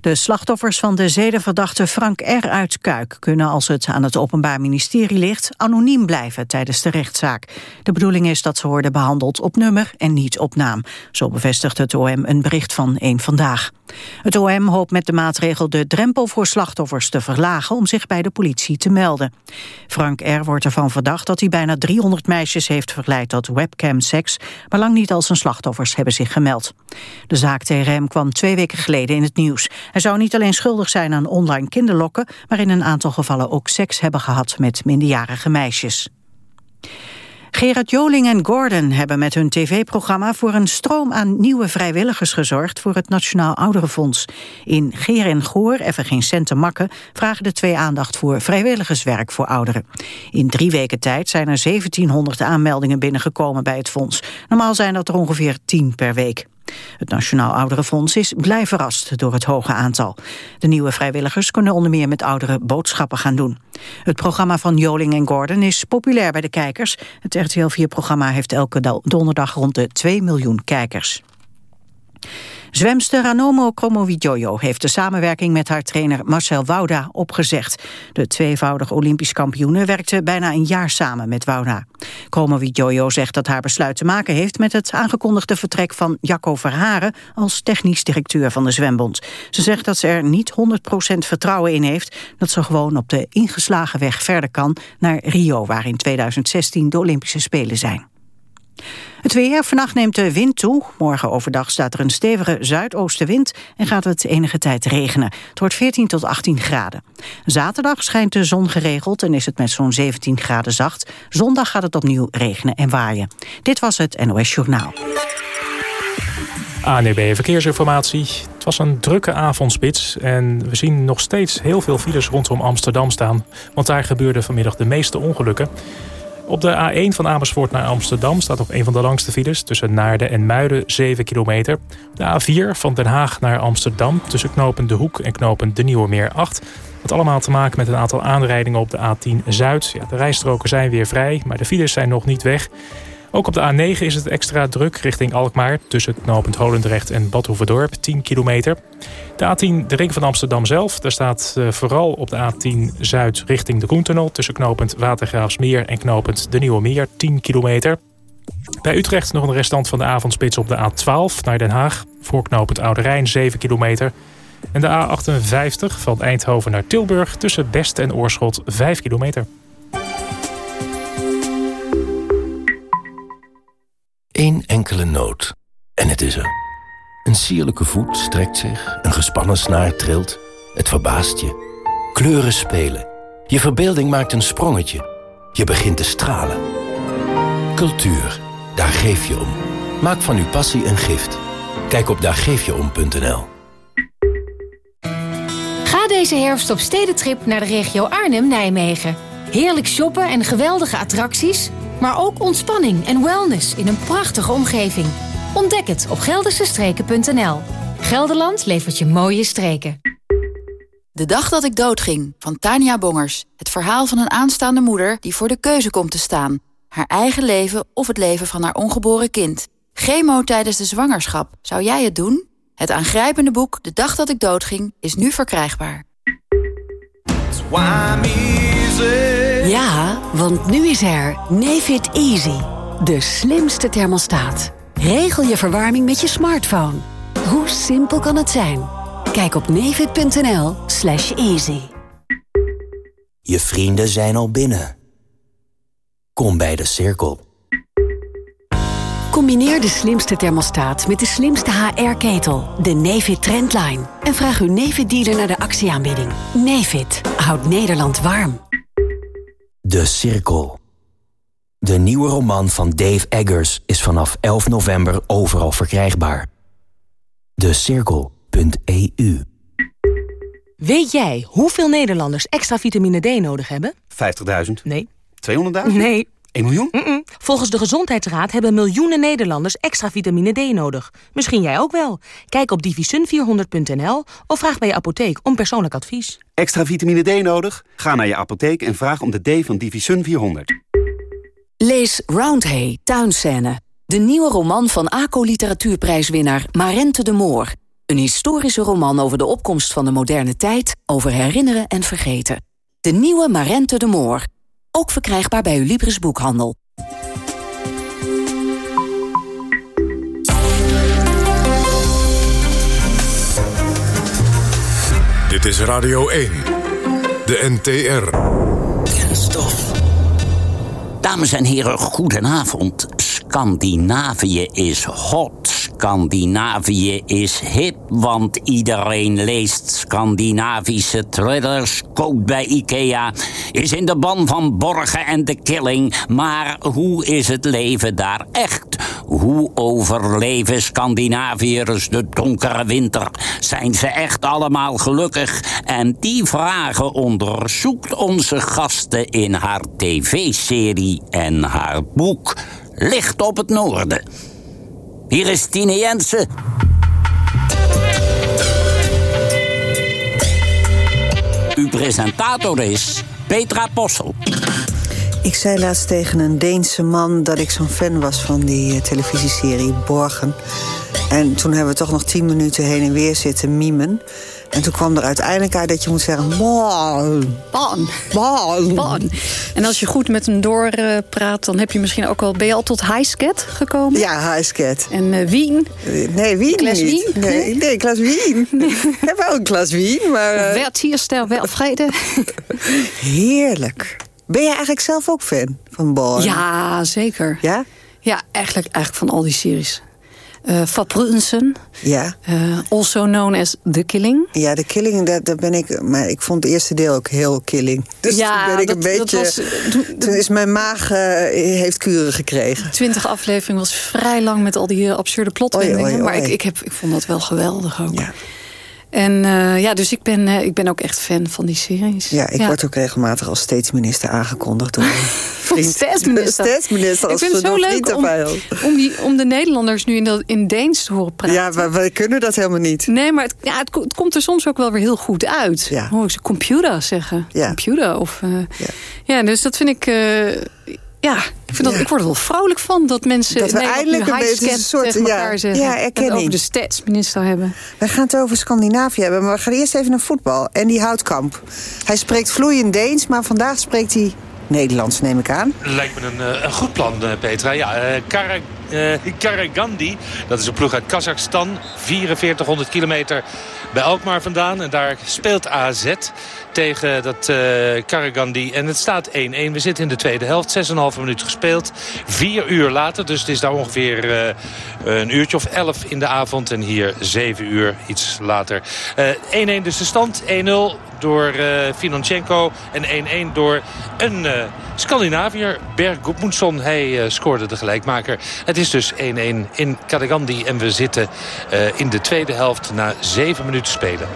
De slachtoffers van de zedenverdachte Frank R. uit Kuik... kunnen, als het aan het Openbaar Ministerie ligt... anoniem blijven tijdens de rechtszaak. De bedoeling is dat ze worden behandeld op nummer en niet op naam. Zo bevestigt het OM een bericht van één Vandaag. Het OM hoopt met de maatregel de drempel voor slachtoffers te verlagen... om zich bij de politie te melden. Frank R. wordt ervan verdacht dat hij bijna 300 meisjes heeft verleid... tot webcam-seks, maar lang niet al zijn slachtoffers hebben zich gemeld. De zaak tegen hem kwam twee weken geleden in het nieuws. Hij zou niet alleen schuldig zijn aan online kinderlokken... maar in een aantal gevallen ook seks hebben gehad met minderjarige meisjes. Gerard Joling en Gordon hebben met hun tv-programma voor een stroom aan nieuwe vrijwilligers gezorgd voor het Nationaal Ouderenfonds. In Geer en Goor, even geen cent te makken, vragen de twee aandacht voor vrijwilligerswerk voor ouderen. In drie weken tijd zijn er 1700 aanmeldingen binnengekomen bij het fonds. Normaal zijn dat er ongeveer 10 per week. Het Nationaal Ouderenfonds is blij verrast door het hoge aantal. De nieuwe vrijwilligers kunnen onder meer met ouderen boodschappen gaan doen. Het programma van Joling en Gordon is populair bij de kijkers. Het RTL 4-programma heeft elke donderdag rond de 2 miljoen kijkers. Zwemster Ranomo Kromowidjojo heeft de samenwerking met haar trainer Marcel Wouda opgezegd. De tweevoudig Olympisch kampioene werkte bijna een jaar samen met Wouda. Kromowidjojo zegt dat haar besluit te maken heeft met het aangekondigde vertrek van Jacco Verharen als technisch directeur van de Zwembond. Ze zegt dat ze er niet 100% vertrouwen in heeft dat ze gewoon op de ingeslagen weg verder kan naar Rio, waar in 2016 de Olympische Spelen zijn. Het weer. Vannacht neemt de wind toe. Morgen overdag staat er een stevige zuidoostenwind en gaat het enige tijd regenen. Het wordt 14 tot 18 graden. Zaterdag schijnt de zon geregeld en is het met zo'n 17 graden zacht. Zondag gaat het opnieuw regenen en waaien. Dit was het NOS Journaal. ANEB Verkeersinformatie. Het was een drukke avondspits en we zien nog steeds heel veel files rondom Amsterdam staan. Want daar gebeurden vanmiddag de meeste ongelukken. Op de A1 van Amersfoort naar Amsterdam staat nog een van de langste files... tussen Naarden en Muiden, 7 kilometer. De A4 van Den Haag naar Amsterdam tussen knopen De Hoek en knopen De Nieuwe Meer 8. Dat allemaal te maken met een aantal aanrijdingen op de A10 Zuid. Ja, de rijstroken zijn weer vrij, maar de files zijn nog niet weg... Ook op de A9 is het extra druk richting Alkmaar... tussen knooppunt Holendrecht en Badhoevedorp, 10 kilometer. De A10, de ring van Amsterdam zelf. Daar staat uh, vooral op de A10 Zuid richting de Koentunnel... tussen knooppunt Watergraafsmeer en knooppunt De Nieuwe Meer, 10 kilometer. Bij Utrecht nog een restant van de avondspits op de A12 naar Den Haag... voor knooppunt Oude Rijn, 7 kilometer... En de A58 van Eindhoven naar Tilburg tussen Best en Oorschot 5 kilometer. Eén enkele noot. En het is er. Een sierlijke voet strekt zich, een gespannen snaar trilt. Het verbaast je. Kleuren spelen. Je verbeelding maakt een sprongetje. Je begint te stralen. Cultuur, daar geef je om. Maak van uw passie een gift. Kijk op daargeefjeom.nl Ga deze herfst op stedentrip naar de regio Arnhem-Nijmegen. Heerlijk shoppen en geweldige attracties... Maar ook ontspanning en wellness in een prachtige omgeving. Ontdek het op geldersestreken.nl. Gelderland levert je mooie streken. De dag dat ik doodging, van Tania Bongers. Het verhaal van een aanstaande moeder die voor de keuze komt te staan. Haar eigen leven of het leven van haar ongeboren kind. Chemo tijdens de zwangerschap. Zou jij het doen? Het aangrijpende boek De dag dat ik doodging is nu verkrijgbaar. Ja, want nu is er Nefit Easy. De slimste thermostaat. Regel je verwarming met je smartphone. Hoe simpel kan het zijn? Kijk op nefit.nl slash easy. Je vrienden zijn al binnen. Kom bij de cirkel. Combineer de slimste thermostaat met de slimste HR-ketel, de Nefit Trendline. En vraag uw Nefit-dealer naar de actieaanbieding. Nefit houdt Nederland warm. De Cirkel. De nieuwe roman van Dave Eggers is vanaf 11 november overal verkrijgbaar. De Cirkel.eu Weet jij hoeveel Nederlanders extra vitamine D nodig hebben? 50.000. Nee. 200.000? Nee. 1 miljoen? Mm -mm. Volgens de Gezondheidsraad hebben miljoenen Nederlanders extra vitamine D nodig. Misschien jij ook wel. Kijk op divisun400.nl of vraag bij je apotheek om persoonlijk advies. Extra vitamine D nodig? Ga naar je apotheek en vraag om de D van Divisun 400. Lees Roundhay, tuinscène. De nieuwe roman van ACO Literatuurprijswinnaar Marente de Moor. Een historische roman over de opkomst van de moderne tijd, over herinneren en vergeten. De nieuwe Marente de Moor. Ook verkrijgbaar bij uw Libris boekhandel. Dit is Radio 1. De NTR. Kenstof. Dames en heren, goedenavond. Scandinavië is hot. Scandinavië is hip, want iedereen leest Scandinavische thrillers, koopt bij Ikea, is in de ban van Borgen en de Killing. Maar hoe is het leven daar echt? Hoe overleven Scandinaviërs de donkere winter? Zijn ze echt allemaal gelukkig? En die vragen onderzoekt onze gasten in haar tv-serie en haar boek Licht op het Noorden. Hier is Tine Jensen. Uw presentator is Petra Possel. Ik zei laatst tegen een Deense man dat ik zo'n fan was van die uh, televisieserie Borgen. En toen hebben we toch nog tien minuten heen en weer zitten mimen. En toen kwam er uiteindelijk uit dat je moet zeggen... Bon. Bon. Bon. bon. En als je goed met hem doorpraat, dan heb je misschien ook al... Ben je al tot Highscat gekomen? Ja, Highscat. En uh, Wien? Nee, Wien Klas niet. Wien? Nee, nee, Klas Wien. ik heb wel een Klas Wien, maar... Uh... Werd hier stel wel vrede. Heerlijk. Ben jij eigenlijk zelf ook fan van Born? Ja, zeker. Ja? Ja, eigenlijk, eigenlijk van al die series. Uh, Fabrutensen. Ja. Uh, also known as The Killing. Ja, The Killing, daar, daar ben ik... Maar ik vond het eerste deel ook heel killing. Dus ja, toen ben ik dat, een beetje... Was, toen is mijn maag uh, heeft kuren gekregen. Twintig aflevering was vrij lang met al die absurde plotwendingen. Maar ik, ik, heb, ik vond dat wel geweldig ook. Ja. En uh, ja, dus ik ben, uh, ik ben ook echt fan van die series. Ja, ik ja. word ook regelmatig als steedsminister aangekondigd door. Stedsminister als ik vind het zo leuk om, om, die, om de Nederlanders nu in, de, in Deens te horen praten. Ja, wij, wij kunnen dat helemaal niet. Nee, maar het, ja, het, het, komt er soms ook wel weer heel goed uit. Ja. Hoor ik ze computer zeggen. Ja. Computer. Of, uh, ja. ja, dus dat vind ik... ja, ik, vind dat, Ja. ik word er wel vrolijk van dat mensen Dat we eindelijk een beetje een soort- ja, zeggen. erkenning. over de stadsminister hebben. We gaan het over Scandinavië hebben, maar we gaan eerst even naar voetbal. En die Houtkamp. Hij spreekt vloeiend Deens, maar vandaag spreekt hij Nederlands, neem ik aan. Lijkt me een, eh, een goed plan, eh, Petra. Ja, eh, Kara, eh, Karagandi, dat is een ploeg uit Kazachstan. 4400 kilometer bij Alkmaar vandaan. En daar speelt AZ tegen dat eh Karagandi. En het staat 1-1. We zitten in de tweede helft. 6,5 minuut gespeeld. Vier uur later. Dus het is daar ongeveer eh, een uurtje of 11 in de avond. En hier 7 uur iets later. Eh, 1-1 dus de stand. 1-0 door eh Financhenko. En 1-1 door een eh, Scandinaviër, Berg Gudmundsson. Hij eh, scoorde de gelijkmaker. Het is dus 1-1 in Karagandi. En we zitten in de tweede helft na 7 minuten spelen.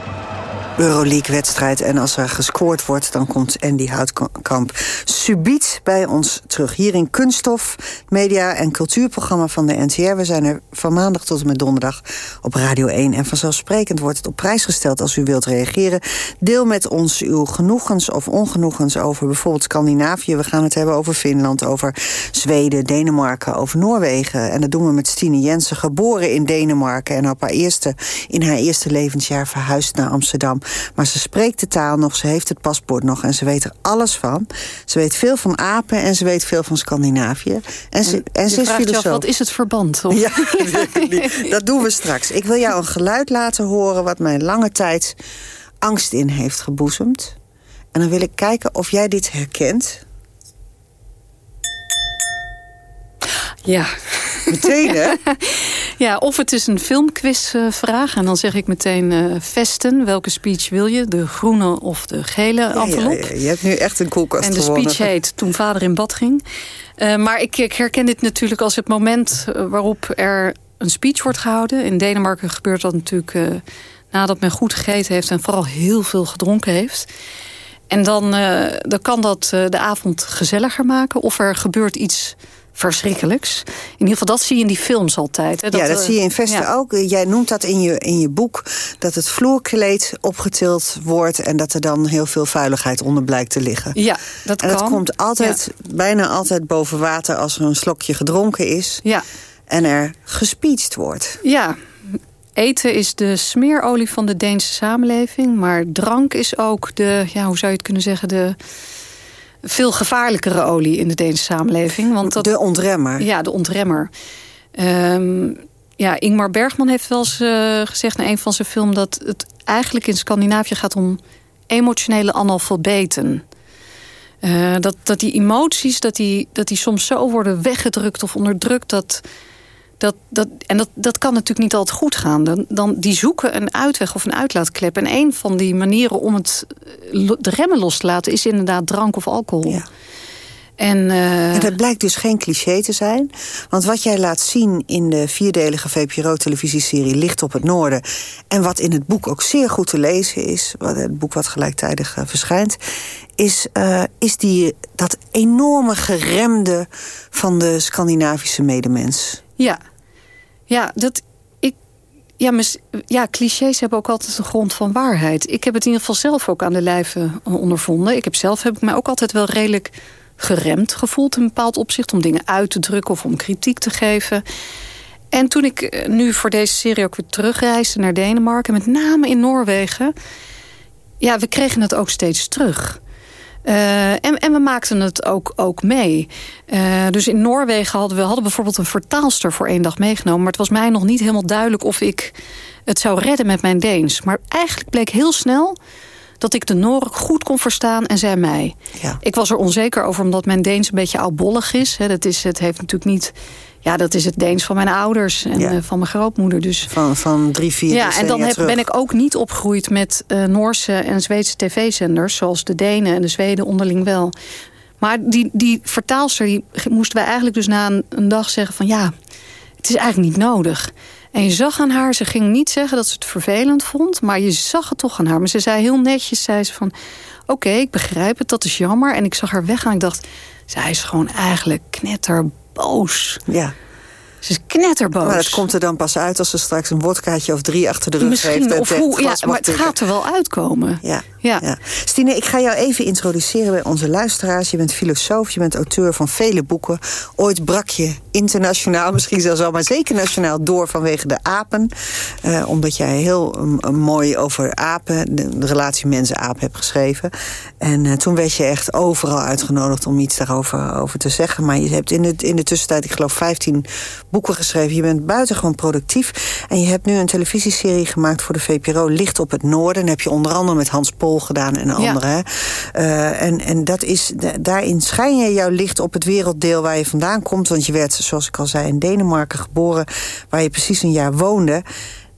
Euroleague-wedstrijd. En als er gescoord wordt, dan komt Andy Houtkamp subiet bij ons terug. Hier in Kunststof, media- en cultuurprogramma van de NTR. We zijn er van maandag tot en met donderdag op Radio 1. En vanzelfsprekend wordt het op prijs gesteld als u wilt reageren. Deel met ons uw genoegens of ongenoegens over bijvoorbeeld Scandinavië. We gaan het hebben over Finland, over Zweden, Denemarken, over Noorwegen. En dat doen we met Stine Jensen, geboren in Denemarken... en op haar eerste, in haar eerste levensjaar verhuisd naar Amsterdam. Maar ze spreekt de taal nog, ze heeft het paspoort nog... en ze weet er alles van. Ze weet veel van apen en ze weet veel van Scandinavië. En ze, en ze is af, filosoof. wat is het verband? Of? Ja, dat doen we straks. Ik wil jou een geluid laten horen... wat mij lange tijd angst in heeft geboezemd. En dan wil ik kijken of jij dit herkent. Ja. Meteen, hè? Ja, of het is een filmquizvraag. en dan zeg ik meteen eh, vesten. Welke speech wil je? De groene of de gele Ja, envelop? ja, je hebt nu echt een koelkast En de gewonnen. speech heet Toen vader in bad ging. Eh, maar ik, ik herken dit natuurlijk als het moment eh, waarop er een speech wordt gehouden. In Denemarken gebeurt dat natuurlijk eh, nadat men goed gegeten heeft... en vooral heel veel gedronken heeft. En dan, eh, dan kan dat eh, de avond gezelliger maken. Of er gebeurt iets verschrikkelijks. In ieder geval, dat zie je in die films altijd. Hè, ja, dat eh, zie je in Vesten ja. ook. Jij noemt dat in je, in je boek, dat het vloerkleed opgetild wordt... en dat er dan heel veel vuiligheid onder blijkt te liggen. Ja, dat en dat kan. komt altijd, bijna altijd boven water als er een slokje gedronken is. Ja. en er gespeecht wordt. Ja, eten is de smeerolie van de Deense samenleving. Maar drank is ook de, ja, hoe zou je het kunnen zeggen... de veel gevaarlijkere olie in de Deense samenleving. Want dat, de ontremmer. Ja, de ontremmer. Um, ja, Ingmar Bergman heeft wel eens uh, gezegd in een van zijn films... dat het eigenlijk in Scandinavië gaat om emotionele analfabeten. Uh, dat, dat die emoties, dat die, dat die soms zo worden weggedrukt of onderdrukt... dat dat, dat, en dat, dat kan natuurlijk niet altijd goed gaan. Dan, dan, die zoeken een uitweg of een uitlaatklep. En een van die manieren om het, de remmen los te laten... is inderdaad drank of alcohol. Ja. En, uh... en, dat blijkt dus geen cliché te zijn. Want wat jij laat zien in de vierdelige VPRO-televisieserie Licht op het Noorden... en wat in het boek ook zeer goed te lezen is... het boek wat gelijktijdig uh, verschijnt... is, uh, is die, dat enorme geremde van de Scandinavische medemens. Ja, ja dat, ik, ja, ja, clichés hebben ook altijd een grond van waarheid. Ik heb het in ieder geval zelf ook aan de lijve ondervonden. Ik heb zelf heb ik mij ook altijd wel redelijk geremd gevoeld in een bepaald opzicht... om dingen uit te drukken of om kritiek te geven. En toen ik eh, nu voor deze serie ook weer terugreisde naar Denemarken... met name in Noorwegen... ja, we kregen het ook steeds terug... Uh, en, en, we maakten het ook, ook mee. Uh, dus in Noorwegen hadden we hadden bijvoorbeeld een vertaalster voor één dag meegenomen. Maar het was mij nog niet helemaal duidelijk of ik het zou redden met mijn Deens. Maar eigenlijk bleek heel snel dat ik de Noren goed kon verstaan en zij mij. Ja. Ik was er onzeker over omdat mijn Deens een beetje oudbollig is. dat is het heeft natuurlijk niet... Ja, dat is het Deens van mijn ouders en ja. uh, van mijn grootmoeder. Dus, van, van drie, vier Ja, en dan heb, ben ik ook niet opgegroeid met uh, Noorse en Zweedse tv-zenders... zoals de Denen en de Zweden onderling wel. Maar die, die vertaalster die moesten wij eigenlijk dus na een, een dag zeggen van... ja, het is eigenlijk niet nodig. En je zag aan haar, ze ging niet zeggen dat ze het vervelend vond... maar je zag het toch aan haar. Maar ze zei heel netjes, zei ze van... oké, ik begrijp het, dat is jammer. En ik zag haar weggaan en ik dacht... zij is gewoon eigenlijk knetterboos. Ja. Ze is knetterboos. Maar dat komt er dan pas uit als ze straks een wodkaatje of drie achter de rug Misschien, heeft. Of hoe, ja, maar het gaat er wel uitkomen. Ja, ja. Stine, ik ga jou even introduceren bij onze luisteraars. Je bent filosoof, je bent auteur van vele boeken. Ooit brak je internationaal, misschien zelfs al, maar zeker nationaal door vanwege de apen. Uh, omdat jij heel um, mooi over apen, de, relatie mens-aap hebt geschreven. En uh, toen werd je echt overal uitgenodigd om iets daarover over te zeggen. Maar je hebt in de, in de tussentijd, ik geloof, 15 boeken geschreven. Je bent buitengewoon productief. En je hebt nu een televisieserie gemaakt voor de VPRO, Licht op het Noorden. En heb je onder andere met Hans Pol gedaan en anderen. Ja. Uh, en, en dat is, daarin schijn je jouw licht op het werelddeel waar je vandaan komt. Want je werd, zoals ik al zei, in Denemarken geboren, waar je precies een jaar woonde.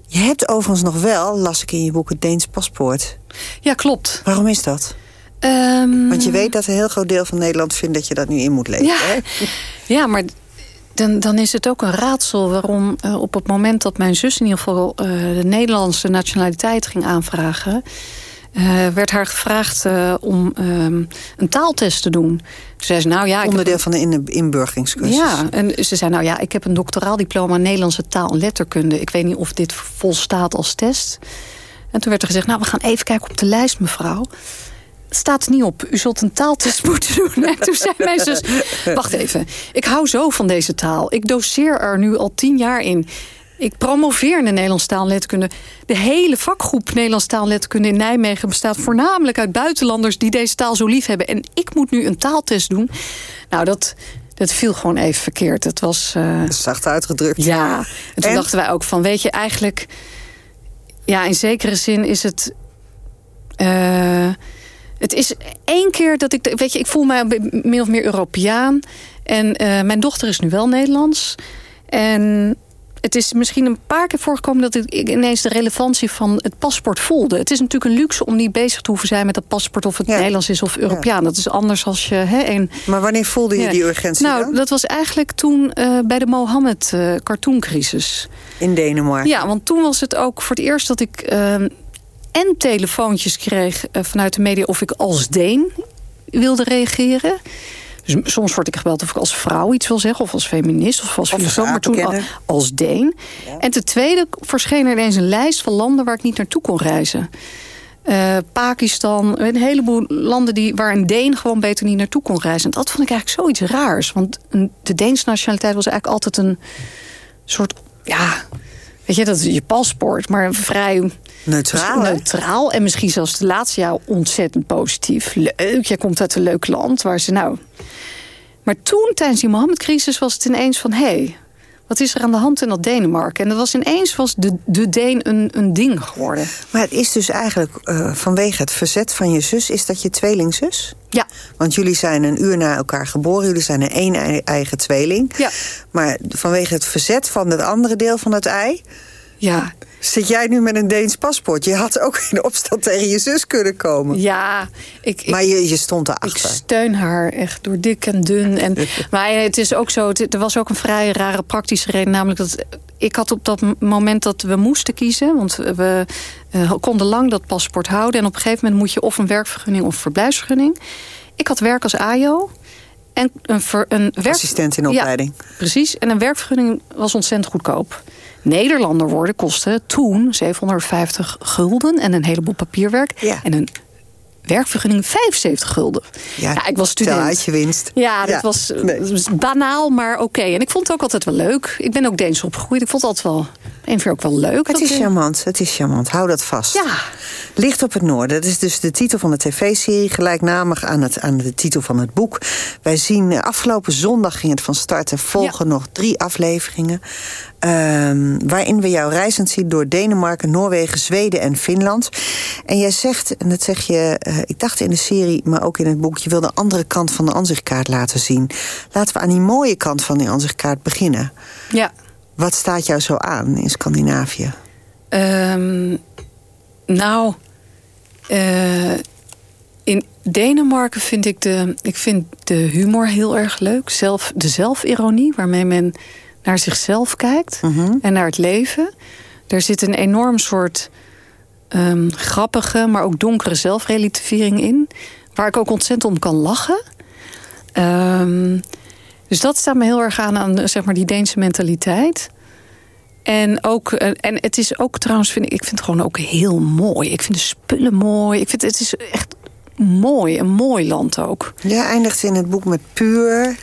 Je hebt overigens nog wel, las ik in je boek, het Deens paspoort. Ja, klopt. Waarom is dat? Um... Want je weet dat een heel groot deel van Nederland vindt dat je dat nu in moet leveren. Ja, hè? ja maar dan, dan is het ook een raadsel waarom uh, op het moment dat mijn zus in ieder geval uh, de Nederlandse nationaliteit ging aanvragen. Uh, werd haar gevraagd om um, een taaltest te doen. Ze zei ze, nou ja, Onderdeel heb... van de inburgingscursus. Ja, en ze zei, nou ja, ik heb een doctoraal diploma Nederlandse taal en letterkunde. Ik weet niet of dit volstaat als test. En toen werd er gezegd, nou, we gaan even kijken op de lijst, mevrouw staat er niet op. U zult een taaltest moeten doen. En toen zei mijn zus, wacht even. Ik hou zo van deze taal. Ik doseer er nu al tien jaar in. Ik promoveer in de Nederlands taal en letterkunde. De hele vakgroep Nederlands taal en letterkunde in Nijmegen... bestaat voornamelijk uit buitenlanders die deze taal zo lief hebben. En ik moet nu een taaltest doen. Nou, dat, dat viel gewoon even verkeerd. Het was... Uh... Zacht uitgedrukt. Ja, en toen dachten wij ook van, weet je, eigenlijk... Ja, in zekere zin is het... Uh, het is één keer dat ik... Weet je, ik voel mij meer of meer Europeaan. En uh, mijn dochter is nu wel Nederlands. En het is misschien een paar keer voorgekomen... dat ik ineens de relevantie van het paspoort voelde. Het is natuurlijk een luxe om niet bezig te hoeven zijn met dat paspoort... of het ja. Nederlands is of Europeaan. Dat is anders als je... Hè, een... Maar wanneer voelde je die urgentie Nou, dan? dat was eigenlijk toen uh, bij de Mohammed uh, cartooncrisis. In Denemarken? Ja, want toen was het ook voor het eerst dat ik... Ehm, en telefoontjes kreeg uh, vanuit de media of ik als Deen wilde reageren. Dus soms word ik gebeld of ik als vrouw iets wil zeggen... of als feminist of als filosoof, maar toen al, als Deen. Ja. En ten tweede verscheen er ineens een lijst van landen... waar ik niet naartoe kon reizen. Uh, Pakistan, een heleboel landen die, waar een Deen gewoon beter niet naartoe kon reizen. En dat vond ik eigenlijk zoiets raars. Want de Deense nationaliteit was eigenlijk altijd een soort, ja, weet je, dat is je paspoort, maar vrij neutraal. Neutraal en misschien zelfs de laatste jaar ontzettend positief. Leuk, jij komt uit een leuk land waar ze nou. Maar toen, tijdens die Mohammed-crisis, was het ineens van: hé, hey, wat is er aan de hand in dat Denemarken? En dat was ineens was de, de Deen een, een ding geworden. Maar het is dus eigenlijk uh, vanwege het verzet van je zus... is dat je tweelingzus? Ja. Want jullie zijn een uur na elkaar geboren. Jullie zijn een één eigen tweeling. Ja. Maar vanwege het verzet van het andere deel van het ei... Ja, Zit jij nu met een Deens paspoort? Je had ook in opstand tegen je zus kunnen komen. Ja, ik, maar je, je stond erachter. Ik steun haar echt door dik en dun. En, maar het is ook zo, er was ook een vrij rare praktische reden. Namelijk dat ik had op dat moment dat we moesten kiezen... want we uh, konden lang dat paspoort houden... en op een gegeven moment moet je of een werkvergunning of verblijfsvergunning. Ik had werk als AJO... En een, ver, een werk... Assistent in opleiding. Ja, precies. En een werkvergunning was ontzettend goedkoop. Nederlander worden kostte toen 750 gulden en een heleboel papierwerk. Ja. En een werkvergunning 75 gulden. Ja, ik was student. uit je winst. Ja, dat was banaal, maar oké. En ik vond het ook altijd wel leuk. Ik ben ook Deens opgegroeid. Ik vond het altijd wel, keer ook wel leuk. Het is charmant, het is charmant. Hou dat vast. Ja. Licht op het Noorden, dat is dus de titel van de tv-serie... gelijknamig aan, het, aan de titel van het boek. Wij zien, eh, afgelopen zondag ging het van start... er volgen nog drie afleveringen... Um, waarin we jou reizend zien door Denemarken, Noorwegen, Zweden en Finland. En jij zegt, en dat zeg je, uh, ik dacht in de serie, maar ook in het boek... je wil de andere kant van de ansichtkaart laten zien. Laten we aan die mooie kant van die ansichtkaart beginnen. Ja. Wat staat jou zo aan in Scandinavië? Um, nou, uh, in Denemarken vind ik de, ik vind de humor heel erg leuk. Zelf, de zelfironie, waarmee men naar zichzelf kijkt -huh. en naar het leven. Er zit een enorm soort um, grappige, maar ook donkere zelfrelativering in. Waar ik ook ontzettend om kan lachen. Um, dus dat staat me heel erg aan aan zeg maar, die Deense mentaliteit. En, ook, en het is ook trouwens, vind ik, ik vind het gewoon ook heel mooi. Ik vind de spullen mooi. Ik vind het is echt mooi, een mooi land ook. Ja, eindigt in het boek met puur.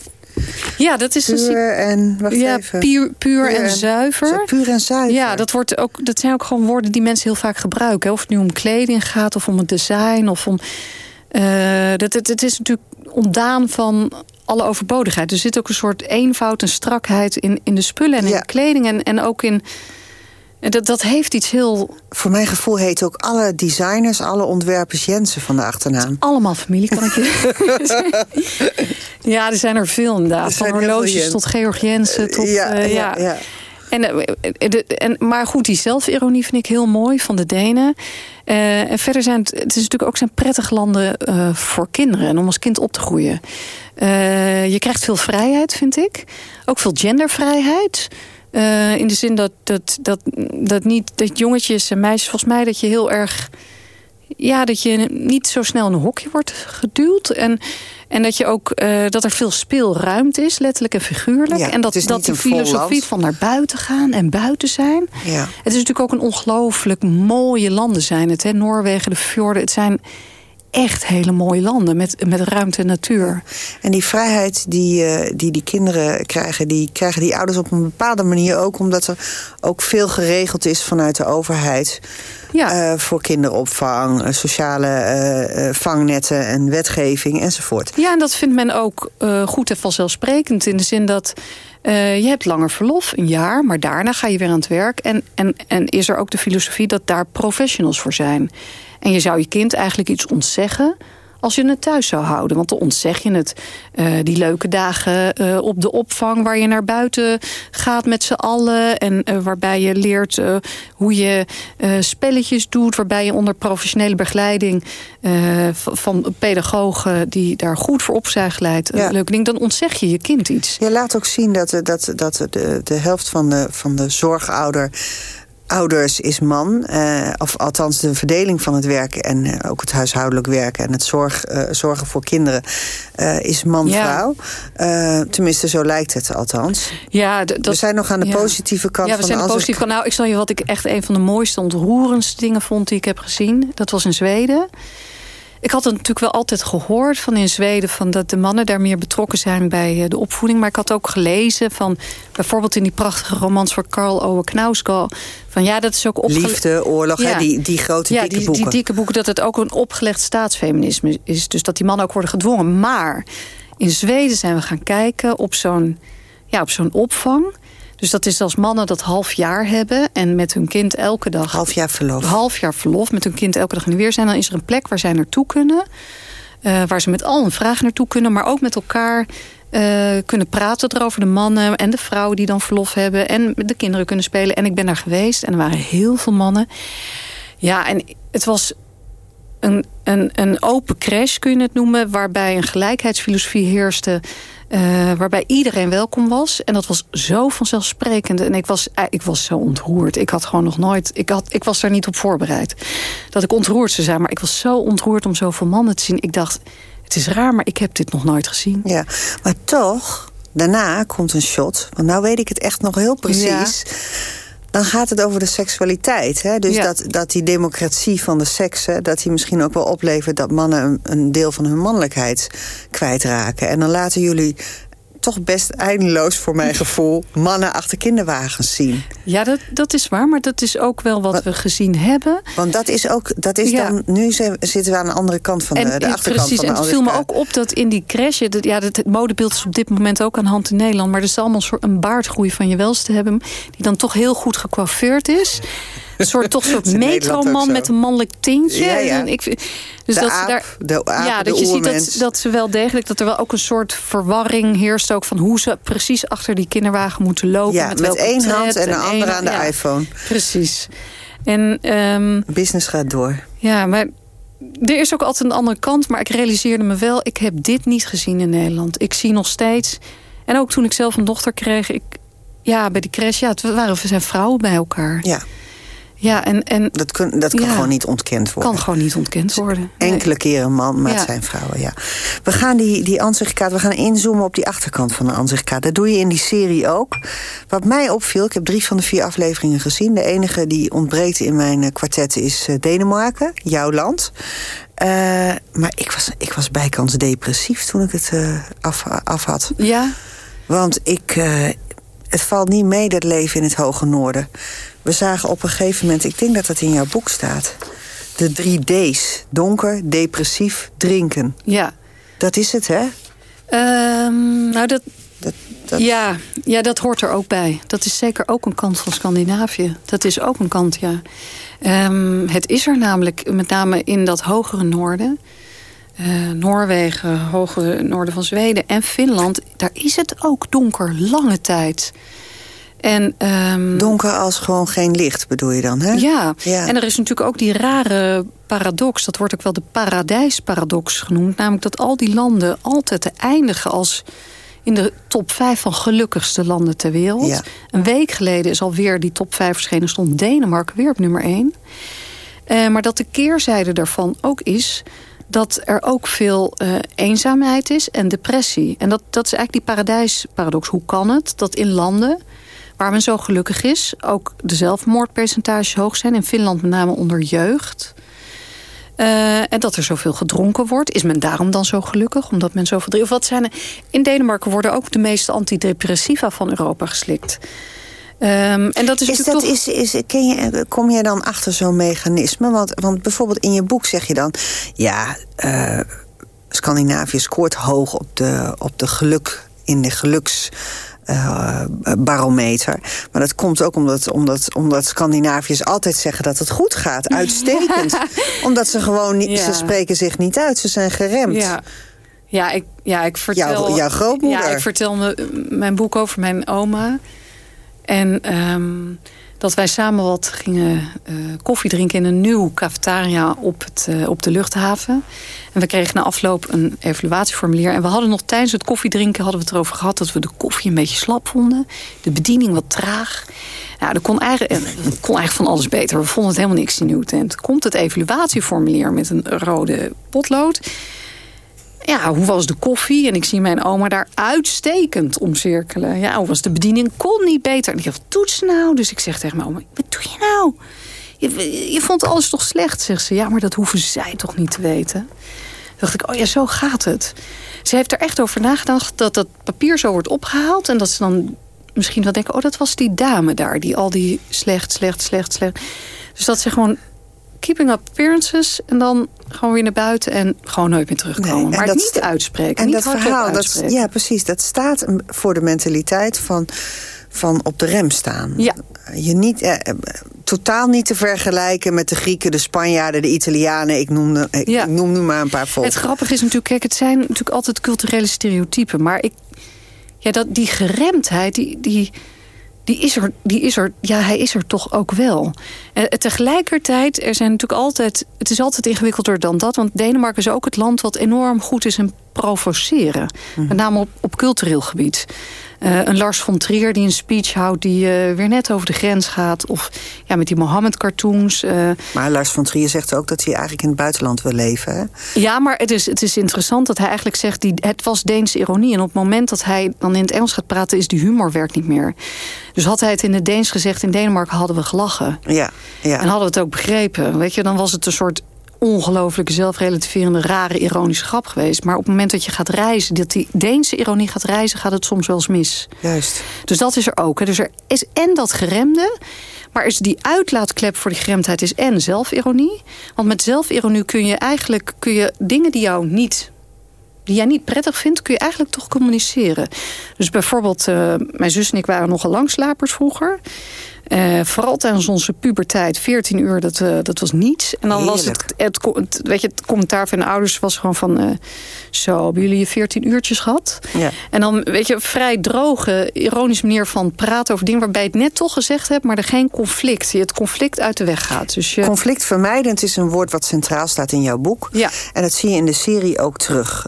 Ja, dat is puur een, en wacht ja, even. Puur, puur, en, en zuiver. Puur en zuiver. Ja, dat, wordt ook, dat zijn ook gewoon woorden die mensen heel vaak gebruiken. Of het nu om kleding gaat, of om het design, of om. Uh, dat, het, het is natuurlijk ontdaan van alle overbodigheid. Er zit ook een soort eenvoud en strakheid in, in de spullen en Ja. in de kleding. En, en ook in. En dat, dat heeft iets heel. Voor mijn gevoel heet ook alle designers, alle ontwerpers Jensen van de achternaam. Allemaal familie, kan ik je Ja, er zijn er veel inderdaad. Er Van horloges tot Georg Jensen. Tot, ja, eh, ja, ja. En, eh, de, en, maar goed, die zelfironie vind ik heel mooi van de Denen. Eh, en verder zijn het, het is natuurlijk ook zijn prettige landen eh, voor kinderen. En om als kind op te groeien. Eh, je krijgt veel vrijheid, vind ik. Ook veel gendervrijheid. Eh, in de zin dat, dat, dat, dat niet dat jongetjes en meisjes, volgens mij dat je heel erg. Ja, dat je niet zo snel in een hokje wordt geduwd. En, en dat, je ook, eh, dat er veel speelruimte is, letterlijk en figuurlijk. Ja, en dat, dat vol filosofie van naar buiten gaan en buiten zijn. Ja. Het is natuurlijk ook een ongelooflijk mooie landen zijn het. Hè? Noorwegen, de fjorden. Het zijn echt hele mooie landen met, met ruimte en natuur. En die vrijheid die, eh, die die kinderen krijgen... die krijgen die ouders op een bepaalde manier ook... omdat er ook veel geregeld is vanuit de overheid... Ja. eh, voor kinderopvang, eh, sociale vangnetten en wetgeving enzovoort. Ja, en dat vindt men ook goed en vanzelfsprekend. In de zin dat je hebt langer verlof, een jaar, maar daarna ga je weer aan het werk. En, en, en is er ook de filosofie dat daar professionals voor zijn. En je zou je kind eigenlijk iets ontzeggen als je het thuis zou houden. Want dan ontzeg je het. Eh, die leuke dagen eh, op de opvang waar je naar buiten gaat met z'n allen. En eh, waarbij je leert hoe je spelletjes doet. Waarbij je onder professionele begeleiding van pedagogen die daar goed voor op zijn geleid. Ja. Leuke ding. Dan ontzeg je je kind iets. Je laat ook zien dat, dat, dat de, de helft van de, van de zorgouder... Ouders is man, eh, of althans de verdeling van het werk... en eh, ook het huishoudelijk werk en het zorg, eh, zorgen voor kinderen... is man-vrouw. Tenminste, zo lijkt het althans. Ja, dat, we zijn nog aan de ja. positieve kant Ja, we van zijn de positief. Nou, ik zal je wat ik echt een van de mooiste, ontroerendste dingen vond die ik heb gezien. Dat was in Zweden. Ik had het natuurlijk wel altijd gehoord van in Zweden... Van dat de mannen daar meer betrokken zijn bij eh, de opvoeding. Maar ik had ook gelezen van bijvoorbeeld in die prachtige romans... van Karl Ove Knausgård. Van ja, dat is ook opgelegd. Liefde, oorlog, ja. hè, die, die grote ja, dikke die, boeken. die dikke boeken, dat het ook een opgelegd staatsfeminisme is. Dus dat die mannen ook worden gedwongen. Maar in Zweden zijn we gaan kijken op zo'n ja, op zo'n opvang... Dus dat is als mannen dat half jaar hebben en met hun kind elke dag... Half jaar verlof. Half jaar verlof, met hun kind elke dag in de weer zijn. Dan is er een plek waar zij naartoe kunnen. Uh, waar ze met al een vraag naartoe kunnen, maar ook met elkaar... Uh, kunnen praten erover, de mannen en de vrouwen die dan verlof hebben... en de kinderen kunnen spelen. En ik ben daar geweest en er waren heel veel mannen. Ja, en het was een, een, een open crash, kun je het noemen... waarbij een gelijkheidsfilosofie heerste... Uh, waarbij iedereen welkom was. En dat was zo vanzelfsprekend. En ik was, ik was zo ontroerd. Ik had gewoon nog nooit... Ik, had, ik was daar niet op voorbereid. Dat ik ontroerd zou zijn. Maar ik was zo ontroerd om zoveel mannen te zien. Ik dacht, het is raar, maar ik heb dit nog nooit gezien. Ja, maar toch... Daarna komt een shot. Want nou weet ik het echt nog heel precies. Ja dan gaat het over de seksualiteit. Hè? Dus ja. dat, dat die democratie van de seksen... dat die misschien ook wel oplevert dat mannen een, een deel van hun mannelijkheid kwijtraken. En dan laten jullie toch best eindeloos voor mijn gevoel... mannen achter kinderwagens zien. Ja, dat, dat is waar, maar dat is ook wel wat, we gezien hebben. Want dat is ook, dat is ja. dan... Nu zitten we aan de andere kant van de, en, de achterkant precies, van de en het viel me ook op dat in die crash... Dat, ja, het modebeeld is op dit moment ook aan hand in Nederland... maar er is allemaal een, soort, een baardgroei van je welste hebben... die dan toch heel goed gecoiffeerd is... Een soort, toch soort metroman met een mannelijk tintje. Ja, ja. En ik, dus de dat aap, ze daar, de aap, ja, de dat je ziet dat, dat ze wel degelijk dat er wel ook een soort verwarring heerst ook van hoe ze precies achter die kinderwagen moeten lopen. Ja, met, één hand en een andere aan de ja, iPhone. Precies. En, ehm, Business gaat door. Ja, maar er is ook altijd een andere kant. Maar ik realiseerde me wel, ik heb dit niet gezien in Nederland. Ik zie nog steeds... En ook toen ik zelf een dochter kreeg... Ik, ja, bij de crash, ja, het waren, we zijn vrouwen bij elkaar. Ja. Ja, en, en, dat, kun, dat kan ja, gewoon niet ontkend worden. kan gewoon niet ontkend worden. Enkele keren een man, maar Ja. het zijn vrouwen, ja. We gaan die, die ansichtkaart, we gaan inzoomen op die achterkant van de ansichtkaart. Dat doe je in die serie ook. Wat mij opviel, ik heb drie van de vier afleveringen gezien. De enige die ontbreekt in mijn eh, kwartet is eh, Denemarken, jouw land. Eh, maar ik was, ik was bijkans depressief toen ik het af, af had. Ja? Want ik, het valt niet mee, dat leven in het hoge noorden. We zagen op een gegeven moment, ik denk dat dat in jouw boek staat... de drie D's. Donker, depressief, drinken. Ja. Dat is het, hè? Ehm, nou, dat, dat... Ja, ja, dat hoort er ook bij. Dat is zeker ook een kant van Scandinavië. Dat is ook een kant, ja. Ehm, het is er namelijk met name in dat hogere noorden... eh, Noorwegen, hoge noorden van Zweden en Finland... daar is het ook donker, lange tijd. En, ehm, Donker als gewoon geen licht, bedoel je dan, hè? Ja. Ja. en er is natuurlijk ook die rare paradox. Dat wordt ook wel de paradijsparadox genoemd. Namelijk dat al die landen altijd eindigen als in de top 5 van gelukkigste landen ter wereld. Ja. Een week geleden is alweer die top 5 verschenen. Stond Denemarken weer op nummer 1. Eh, maar dat de keerzijde daarvan ook is dat er ook veel eh, eenzaamheid is en depressie. En dat, dat is eigenlijk die paradijsparadox. Hoe kan het dat in landen waar men zo gelukkig is... ook de zelfmoordpercentages hoog zijn. In Finland met name onder jeugd. Eh, en dat er zoveel gedronken wordt. Is men daarom dan zo gelukkig? Omdat men zoveel? Of wat zijn er? In Denemarken worden ook de meeste antidepressiva van Europa geslikt. Ehm, en dat is, Is dat, toch... is, is, ken je, kom je dan achter zo'n mechanisme? Want, want bijvoorbeeld in je boek zeg je dan... ja, eh, Scandinavië scoort hoog op de, op de geluk, in de geluks... eh, barometer. Maar dat komt ook omdat, omdat, omdat Scandinaviërs altijd zeggen dat het goed gaat. Uitstekend. omdat ze gewoon niet, Ja. ze spreken zich niet uit. Ze zijn geremd. Ja. Ja, ik, ja, ik vertel... Jouw- jouw grootmoeder. Ja, ik vertel me, mijn boek over mijn oma. En ehm, dat wij samen wat gingen eh, koffie drinken in een nieuw cafetaria op, het, eh, op de luchthaven. En we kregen na afloop een evaluatieformulier. En we hadden nog tijdens het koffiedrinken hadden we het erover gehad... dat we de koffie een beetje slap vonden. De bediening wat traag. Nou, er kon eigenlijk, er kon eigenlijk van alles beter. We vonden het helemaal niks in nieuw tent. Komt het evaluatieformulier met een rode potlood ja, hoe was de koffie? En ik zie mijn oma daar uitstekend omcirkelen. Ja, hoe was de bediening? Kon niet beter. En ik dacht, doet nou? Dus ik zeg tegen mijn oma, wat doe je nou? Je, je vond alles toch slecht, zegt ze. Ja, maar dat hoeven zij toch niet te weten? Dacht ik, oh ja, zo gaat het. Ze heeft er echt over nagedacht dat dat papier zo wordt opgehaald... en dat ze dan misschien wel denken... oh, dat was die dame daar, die al die slecht, slecht, slecht, slecht... Dus dat ze gewoon keeping up appearances... en dan gewoon weer naar buiten en gewoon nooit meer terugkomen. maar het niet uitspreken. En niet dat verhaal, dat, ja precies, dat staat voor de mentaliteit van, van op de rem staan. Ja. Je niet, eh, eh, totaal niet te vergelijken met de Grieken, de Spanjaarden, de Italianen. Ik noem, ik Ja. noem nu maar een paar volken. Het grappige is natuurlijk, kijk, het zijn natuurlijk altijd culturele stereotypen. Maar ik, ja, dat, die geremdheid, die, die, die, is er, die is er, ja, hij is er toch ook wel. En tegelijkertijd, er zijn natuurlijk altijd, het is altijd ingewikkelder dan dat. Want Denemarken is ook het land wat enorm goed is in provoceren. Met name op, op cultureel gebied. Eh, een Lars von Trier die een speech houdt die eh, weer net over de grens gaat. Of ja, met die Mohammed-cartoons. eh, Maar Lars van Trier zegt ook dat hij eigenlijk in het buitenland wil leven. Hè? ja, maar het is, het is interessant dat hij eigenlijk zegt... Die, het was Deense ironie. En op het moment dat hij dan in het Engels gaat praten... is die humor werkt niet meer. Dus had hij het in het Deens gezegd... in Denemarken hadden we gelachen. Ja, ja. En hadden we het ook begrepen. Weet je, dan was het een soort ongelooflijke zelfrelativerende, rare, ironische grap geweest. Maar op het moment dat je gaat reizen, dat die Deense ironie gaat reizen, gaat het soms wel eens mis. Juist. Dus dat is er ook. Hè. Dus er is en dat geremde, maar is die uitlaatklep voor die geremdheid is en zelfironie. Want met zelfironie kun je eigenlijk kun je dingen die jou niet die jij niet prettig vindt, kun je eigenlijk toch communiceren. Dus bijvoorbeeld, eh, mijn zus en ik waren nogal langslapers vroeger. Eh, vooral tijdens onze puberteit, 14 uur, dat, eh, dat was niets. En dan was het, het, weet je, het commentaar van de ouders was gewoon van... eh, zo, hebben jullie je 14 uurtjes gehad? Ja. En dan, weet je, vrij droge, ironische manier van praten over dingen... waarbij je het net toch gezegd hebt, maar er geen conflict... je het conflict uit de weg gaat. Dus je, Conflictvermijdend is een woord wat centraal staat in jouw boek. Ja. En dat zie je in de serie ook terug.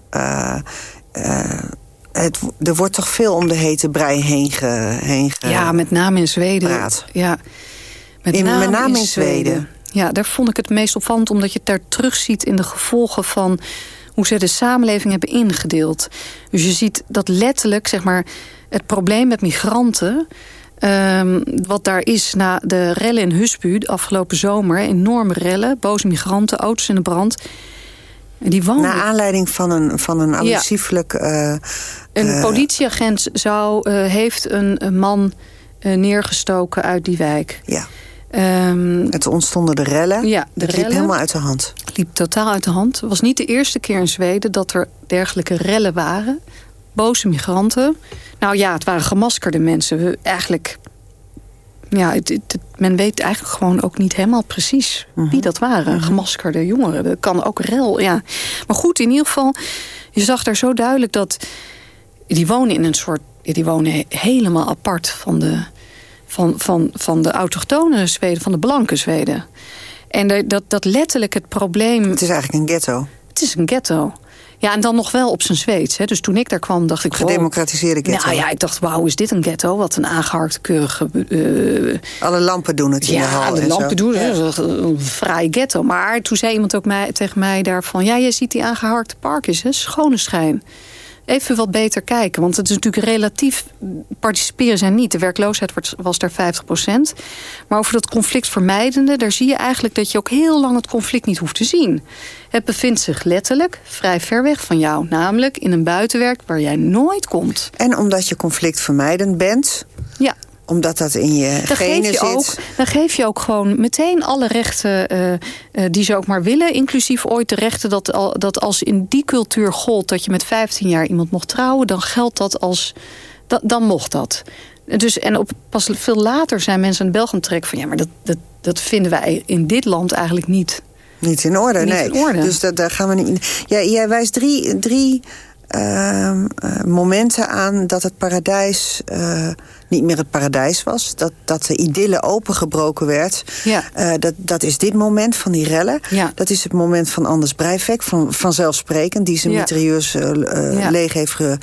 Het, er wordt toch veel om de hete brei heen, ge, heen ge- Ja, met name in Zweden. praat. Ja, met, In- name met name in Zweden. Ja, daar vond ik het meest opvallend... omdat je het daar terugziet in de gevolgen van... hoe ze de samenleving hebben ingedeeld. Dus je ziet dat letterlijk, zeg maar... het probleem met migranten... ehm, wat daar is na de rellen in Husby de afgelopen zomer... enorme rellen, boze migranten, auto's in de brand... En die woonden Naar aanleiding van een, van een abusieflijk... eh, Een eh, politieagent zou, eh, heeft een, een man neergestoken uit die wijk. Ja. Ehm, het ontstonden de rellen. Ja, de het liep rellen. helemaal uit de hand. liep totaal uit de hand. Het was niet de eerste keer in Zweden dat er dergelijke rellen waren. Boze migranten. Nou ja, het waren gemaskerde mensen. We, eigenlijk, ja, het, het- het- men weet eigenlijk gewoon ook niet helemaal precies wie dat waren. Gemaskerde jongeren. Dat kan ook rel, ja. Maar goed, in ieder geval, je zag daar zo duidelijk dat... Die wonen in een soort... Die wonen he- helemaal apart van de, van, van, van de autochtone Zweden, van de blanke Zweden. En dat, dat letterlijk het probleem... Het is eigenlijk een ghetto. Het is een ghetto. Ja, en dan nog wel op zijn Zweeds. Hè. Dus toen ik daar kwam, dacht ik... Gedemocratiseerde ghetto. Nou ja, ik dacht, wauw, is dit een ghetto? Wat een aangeharkte, keurige... eh, Alle lampen doen het in de ja, hal de en lampen zo. doen het. Een fraai ghetto. Maar toen zei iemand ook mij, tegen mij daarvan... ja, jij ziet die aangeharkte parkjes, hè? schone schijn. Even wat beter kijken. Want het is natuurlijk relatief... participeren zijn niet. De werkloosheid was daar 50% Maar over dat conflict vermijdende... daar zie je eigenlijk dat je ook heel lang het conflict niet hoeft te zien. Het bevindt zich letterlijk vrij ver weg van jou. Namelijk in een buitenwerk waar jij nooit komt. En omdat je conflictvermijdend bent... Ja. Omdat dat in je Dan genen geef, je zit... ook, dan geef je ook gewoon meteen alle rechten eh, eh, die ze ook maar willen. Inclusief ooit de rechten dat, al, dat als in die cultuur gold... dat je met 15 jaar iemand mocht trouwen... dan geldt dat als... da- dan mocht dat. Dus, en op, pas veel later zijn mensen aan de bel gaan trekken van... ja, maar dat, dat, dat vinden wij in dit land eigenlijk niet. Niet in orde, Niet nee. in orde. Dus dat, daar gaan we niet in. Ja, jij wijst drie, drie ehm, eh, momenten aan dat het paradijs niet meer het paradijs was. Dat, dat de idylle opengebroken werd. Ja. Eh, dat, dat is dit moment van die rellen. Ja. Dat is het moment van Anders Breivik, van, vanzelfsprekend... die zijn Ja. mitrailleurs eh, eh, Ja. leeg heeft ge-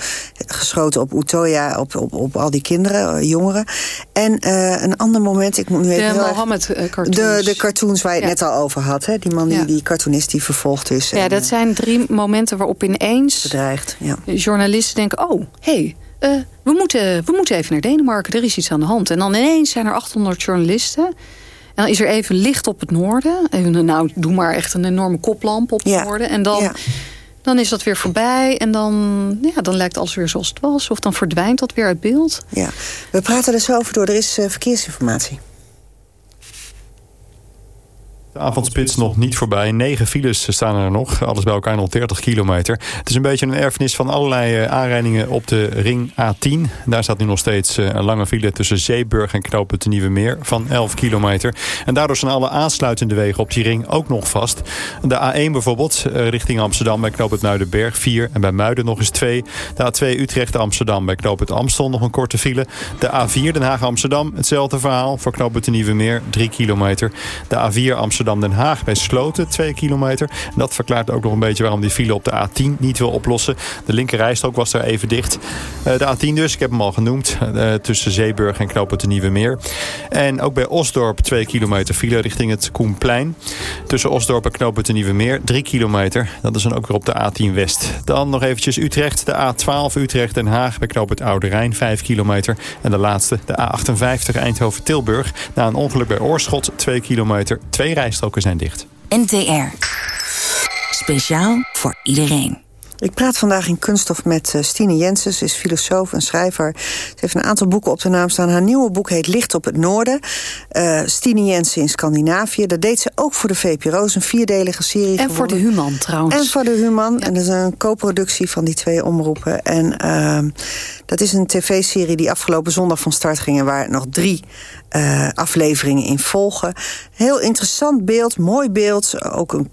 geschoten op Utoya, op, op, op al die kinderen, jongeren. En een ander moment, ik moet nu De even... heel erg- Mohammed-cartoons. de, de cartoons waar je het net al over had. Hè? Die man, die, die cartoonist die vervolgd is. Ja, en, dat zijn drie momenten waarop ineens... Bedreigd, ja. journalisten denken... oh, hé, hey, we, moeten, we moeten even naar Denemarken, er is iets aan de hand. En dan ineens zijn er 800 journalisten... dan is er even licht op het noorden. Even, nou, doe maar echt een enorme koplamp op het noorden. En dan, dan is dat weer voorbij. En dan, ja, dan lijkt alles weer zoals het was. Of dan verdwijnt dat weer uit beeld. Ja, we praten er zo over door. Er is uh, verkeersinformatie. De avondspits nog niet voorbij. Negen files staan er nog. Alles bij elkaar nog 30 kilometer. Het is een beetje een erfenis van allerlei eh, aanrijdingen op de ring A10. Daar staat nu nog steeds eh, een lange file tussen Zeeburg en Knopen te Nieuwe Meer van 11 kilometer. En daardoor zijn alle aansluitende wegen op die ring ook nog vast. De A1 bijvoorbeeld eh, richting Amsterdam bij Knoop het Muidenberg 4 en bij Muiden nog eens 2. De A2 Utrecht Amsterdam bij Knoop het Amstel nog een korte file. De A4 Den Haag Amsterdam hetzelfde verhaal voor Knoop het Nieuwe Meer 3 kilometer. De A4 Amsterdam Amsterdam-Den Haag bij Sloten, 2 kilometer. Dat verklaart ook nog een beetje waarom die file op de A10 niet wil oplossen. De linkerrijstrook was daar even dicht. Uh, de A10 dus, ik heb hem al genoemd. Uh, tussen Zeeburg en Knopen de Nieuwe Meer. En ook bij Osdorp 2 kilometer file richting het Koenplein. Tussen Osdorp en Knopen de Nieuwe Meer 3 kilometer. Dat is dan ook weer op de A10 West. Dan nog eventjes Utrecht. De A12 Utrecht-Den Haag bij Knoop het Oude Rijn 5 kilometer. En de laatste, de A58 Eindhoven-Tilburg. Na een ongeluk bij Oorschot 2 kilometer. Twee rijstroken rijstroken zijn dicht. NTR. Speciaal voor iedereen. Ik praat vandaag in Kunststof met uh, Stine Jensen. Ze is filosoof en schrijver. Ze heeft een aantal boeken op de naam staan. Haar nieuwe boek heet Licht op het Noorden. Uh, Stine Jensen in Scandinavië. Dat deed ze ook voor de VPRO's. Een vierdelige serie. En voor de Human trouwens. En voor de Human. En dat is een co-productie van die twee omroepen. En uh, dat is een tv-serie die afgelopen zondag van start ging... en waar nog drie uh, afleveringen in volgen. Heel interessant beeld, mooi beeld. Ook een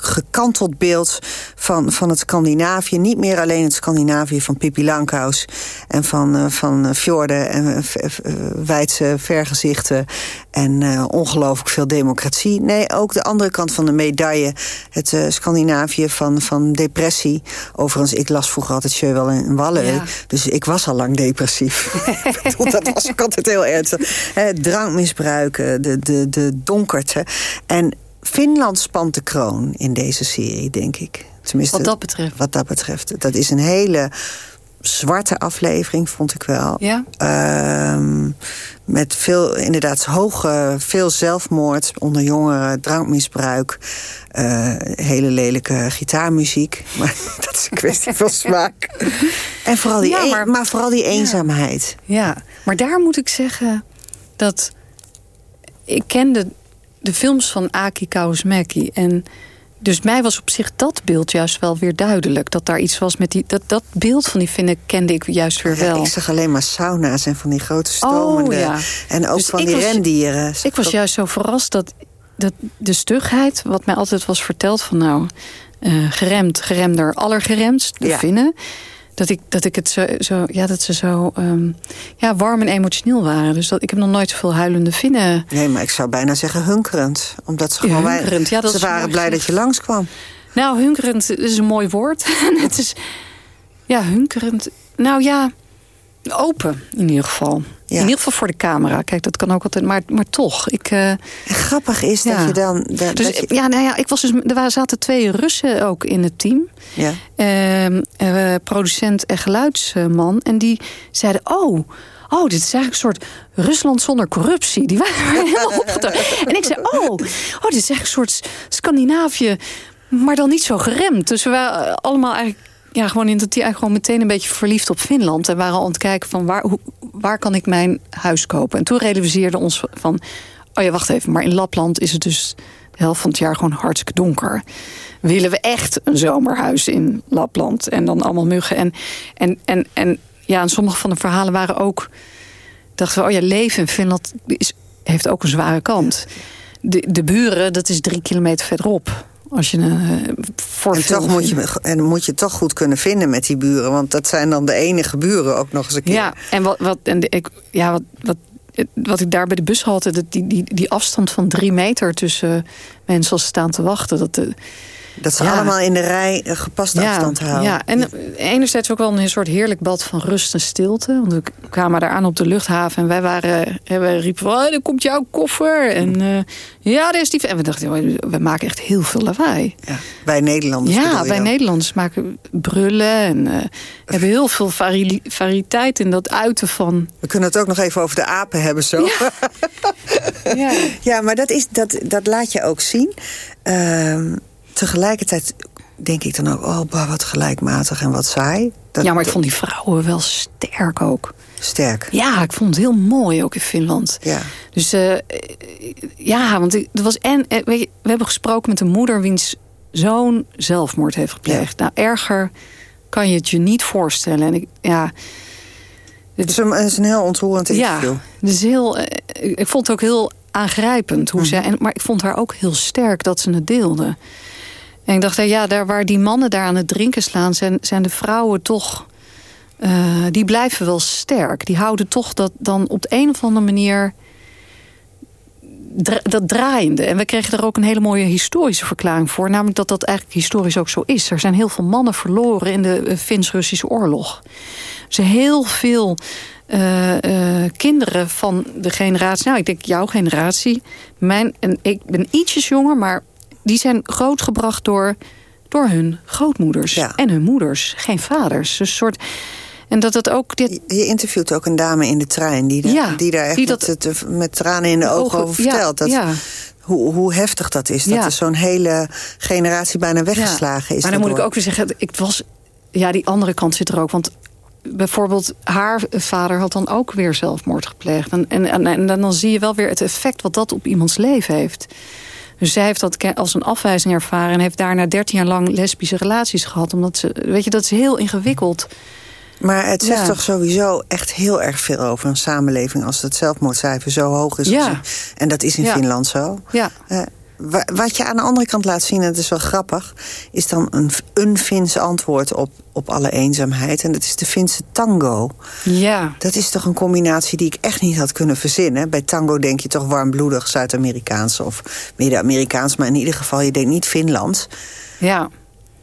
gekanteld beeld van, van het Scandinavië. Niet meer alleen het Scandinavië van Pippi Langkous... en van, uh, van fjorden en uh, wijdse vergezichten... en uh, ongelooflijk veel democratie. Nee, ook de andere kant van de medaille. Het Scandinavië van, van depressie. Overigens, ik las vroeger altijd Sjeuwel en Wallen. Ja. Dus ik was al lang depressief. dat was ook altijd heel ernstig. drankmisbruik, de, de, de donkerte. En Finland spant de kroon in deze serie, denk ik. Tenminste, wat dat betreft. Wat dat betreft. Dat is een hele zwarte aflevering, vond ik wel. Ja? Uh, met veel, inderdaad, hoge, veel zelfmoord onder jongeren, drankmisbruik. Uh, hele lelijke gitaarmuziek. Maar dat is een kwestie van smaak. En vooral die, ja, maar, een, maar, vooral die eenzaamheid. Ja. ja, maar daar moet ik zeggen dat... Ik kende de films van Aki Kaurismäki. En dus mij was op zich dat beeld juist wel weer duidelijk. Dat daar iets was met die... Dat, dat beeld van die vinnen kende ik juist weer wel. Ja, ik zag alleen maar sauna's en van die grote stromende... Oh, ja. En ook dus van die was, rendieren. Ik was juist zo verrast dat, dat de stugheid... wat mij altijd was verteld van nou... Uh, geremd, geremder, allergeremd, de ja. vinnen dat ik, dat ik het zo, zo ja, dat ze zo um, ja, warm en emotioneel waren. Dus dat, ik heb nog nooit zoveel huilende vinnen. Nee, maar ik zou bijna zeggen hunkerend. Omdat ze gewoon hunkerend. Ja, dat ze waren blij dat je langskwam. Nou, hunkerend is een mooi woord. het is, ja, hunkerend. Nou ja, open in ieder geval. Ja. In ieder geval voor de camera. Kijk, dat kan ook altijd, maar, maar toch. Ik, uh, grappig is ja. dat je dan... Dat, dus, dat je... Ja, nou ja, ik was dus, er zaten twee Russen ook in het team. Ja. Uh, uh, producent en geluidsman. En die zeiden, oh... Oh, dit is eigenlijk een soort Rusland zonder corruptie. Die waren helemaal opgetogen. En ik zei, oh, oh, dit is eigenlijk een soort Scandinavië... maar dan niet zo geremd. Dus we waren allemaal eigenlijk ja, gewoon in dat die eigenlijk gewoon meteen een beetje verliefd op Finland. En waren al aan het kijken van waar, hoe, waar kan ik mijn huis kopen. En toen realiseerden ons van, oh ja, wacht even, maar in Lapland is het dus de helft van het jaar gewoon hartstikke donker. Willen we echt een zomerhuis in Lapland en dan allemaal muggen. En, en, en, en ja, en sommige van de verhalen waren ook, dachten we, oh ja, leven in Finland heeft ook een zware kant. De, de buren, dat is drie kilometer verderop. Als je een uh, voor en toch moet je, en moet je toch goed kunnen vinden met die buren. Want dat zijn dan de enige buren ook nog eens een keer. Ja, en wat, wat, en ik, ja, wat, wat, wat ik daar bij de bus had... die, die, die afstand van drie meter tussen mensen als ze staan te wachten... dat, Dat ze Ja. allemaal in de rij een gepaste afstand houden. Ja, en enerzijds ook wel een soort heerlijk bad van rust en stilte. Want we kwamen daar aan op de luchthaven en wij waren, en wij riepen van, oh, daar komt jouw koffer. En eh, ja, daar is die. En we dachten, "Oh, we maken echt heel veel lawaai. Ja, wij Nederlanders Ja, wij? Nederlanders maken brullen en eh, hebben heel veel vari variëteit in dat uiten van. We kunnen het ook nog even over de apen hebben zo. Ja, ja maar dat, is, dat, dat laat je ook zien. Ehm, tegelijkertijd denk ik dan ook... oh, bah, wat gelijkmatig en wat saai. Dat, ja, maar ik vond die vrouwen wel sterk ook. Sterk. Ja, ik vond het heel mooi ook in Finland. Ja. Dus eh, ja, want er was en eh, weet je, we hebben gesproken met een moeder wiens zoon zelfmoord heeft gepleegd. Nou, erger kan je het je niet voorstellen. En ik, ja, Het is een, het is een heel ontroerend interview. ja, dus heel. eh, ik vond het ook heel aangrijpend hoe ze. En, maar ik vond haar ook heel sterk dat ze het deelde. En ik dacht, ja, daar waar die mannen daar aan het drinken slaan, zijn, zijn de vrouwen toch. eh, die blijven wel sterk. Die houden toch dat dan op de een of andere manier. dat draaiende. En we kregen er ook een hele mooie historische verklaring voor. Namelijk dat dat eigenlijk historisch ook zo is. Er zijn heel veel mannen verloren in de eh, Fins-Russische oorlog. Dus heel veel eh, kinderen van de generatie... nou, ik denk jouw generatie. Mijn, en ik ben ietsjes jonger, maar die zijn grootgebracht door, door hun grootmoeders en hun moeders. Geen vaders. Dus een soort... En dat het ook dit... Je interviewt ook een dame in de trein... die, daar- Ja, die daar echt die met, dat- het- met tranen in de ogen, Ogen, over ja, vertelt. Dat, ja. hoe, hoe heftig dat is. Dat er zo'n hele generatie bijna weggeslagen is. Maar dan moet ik ook weer zeggen, ik was, ja, die andere kant zit er ook. Want bijvoorbeeld haar vader had dan ook weer zelfmoord gepleegd. En, en, en, en dan zie je wel weer het effect wat dat op iemands leven heeft. Dus zij heeft dat als een afwijzing ervaren... en heeft daarna 13 jaar lang lesbische relaties gehad. Omdat ze, weet je, dat is heel ingewikkeld. Maar het zegt Ja. toch sowieso echt heel erg veel over een samenleving... als het zelfmoordcijfer zo hoog is. Ja. En dat is in Ja. Finland zo. Ja. Wa- wat je aan de andere kant laat zien, en dat is wel grappig... is dan een, een Fins antwoord op, op alle eenzaamheid. En dat is de Finse tango. Ja. Dat is toch een combinatie die ik echt niet had kunnen verzinnen. Bij tango denk je toch warmbloedig Zuid-Amerikaans of Midden-Amerikaans... maar in ieder geval, je denkt niet Finlands. Ja.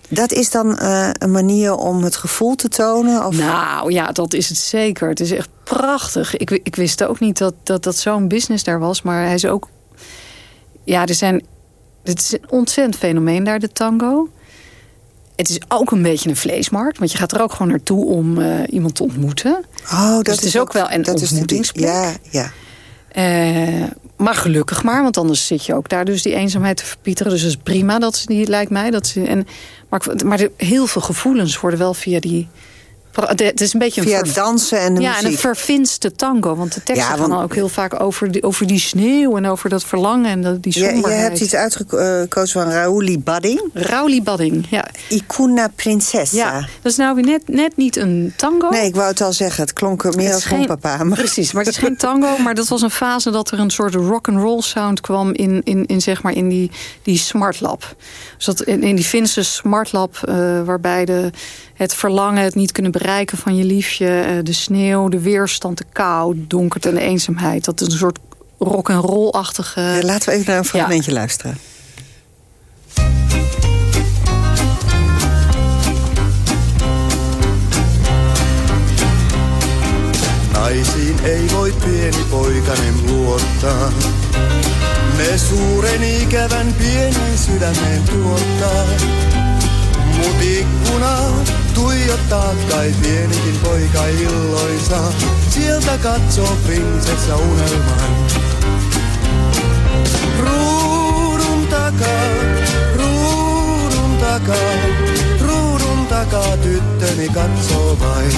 Dat is dan eh, een manier om het gevoel te tonen? Of... Nou ja, dat is het zeker. Het is echt prachtig. Ik, ik wist ook niet dat dat, dat zo'n business daar was. Maar hij is ook... Ja, er zijn... Het is een ontzettend fenomeen daar, de tango. Het is ook een beetje een vleesmarkt. Want je gaat er ook gewoon naartoe om eh, iemand te ontmoeten. Oh, dat dus het is ook wel een dat is ontmoetingsplek. Ja, ja. Eh, maar gelukkig maar, want anders zit je ook daar dus die eenzaamheid te verpieteren. Dus het is prima, dat ze die lijkt mij. Dat ze, en, maar maar heel veel gevoelens worden wel via die... Het is een beetje een Via ver- dansen en de ja, en een verfinste tango. Want de teksten Ja, gaan want- ook heel vaak over die, over die sneeuw... en over dat verlangen en dat, die Je, je somberheid. hebt iets uitgekozen van Raouli Badding. Raouli Badding, ja. Icuna Prinsessa. Ja, dat is nou weer net, net niet een tango. Nee, ik wou het al zeggen. Het klonk meer Het als geen- papa. Maar... Precies, maar het is geen tango. Maar dat was een fase dat er een soort rock and roll sound kwam in, in, in, zeg maar in die, die smartlab. Dus dat in, in die Finse smartlab, eh waarbij de, het verlangen, het niet kunnen bereiken van je liefje, eh, de sneeuw, de weerstand, de kou, donkerte en de eenzaamheid. Dat is een soort rock and roll-achtige. Ja, laten we even naar een fragmentje luisteren. Naisiin ei voi pieni poikanen luottaa. Ne suuren ikävän pienen sydämen tuottaa. Mut ikkuna tuijottaa kai pienikin poika illoisa. Sieltä katsoo prinsessa unelman. Ruudun takaa, ruudun takaa, ruudun takaa tyttöni katsoo vain.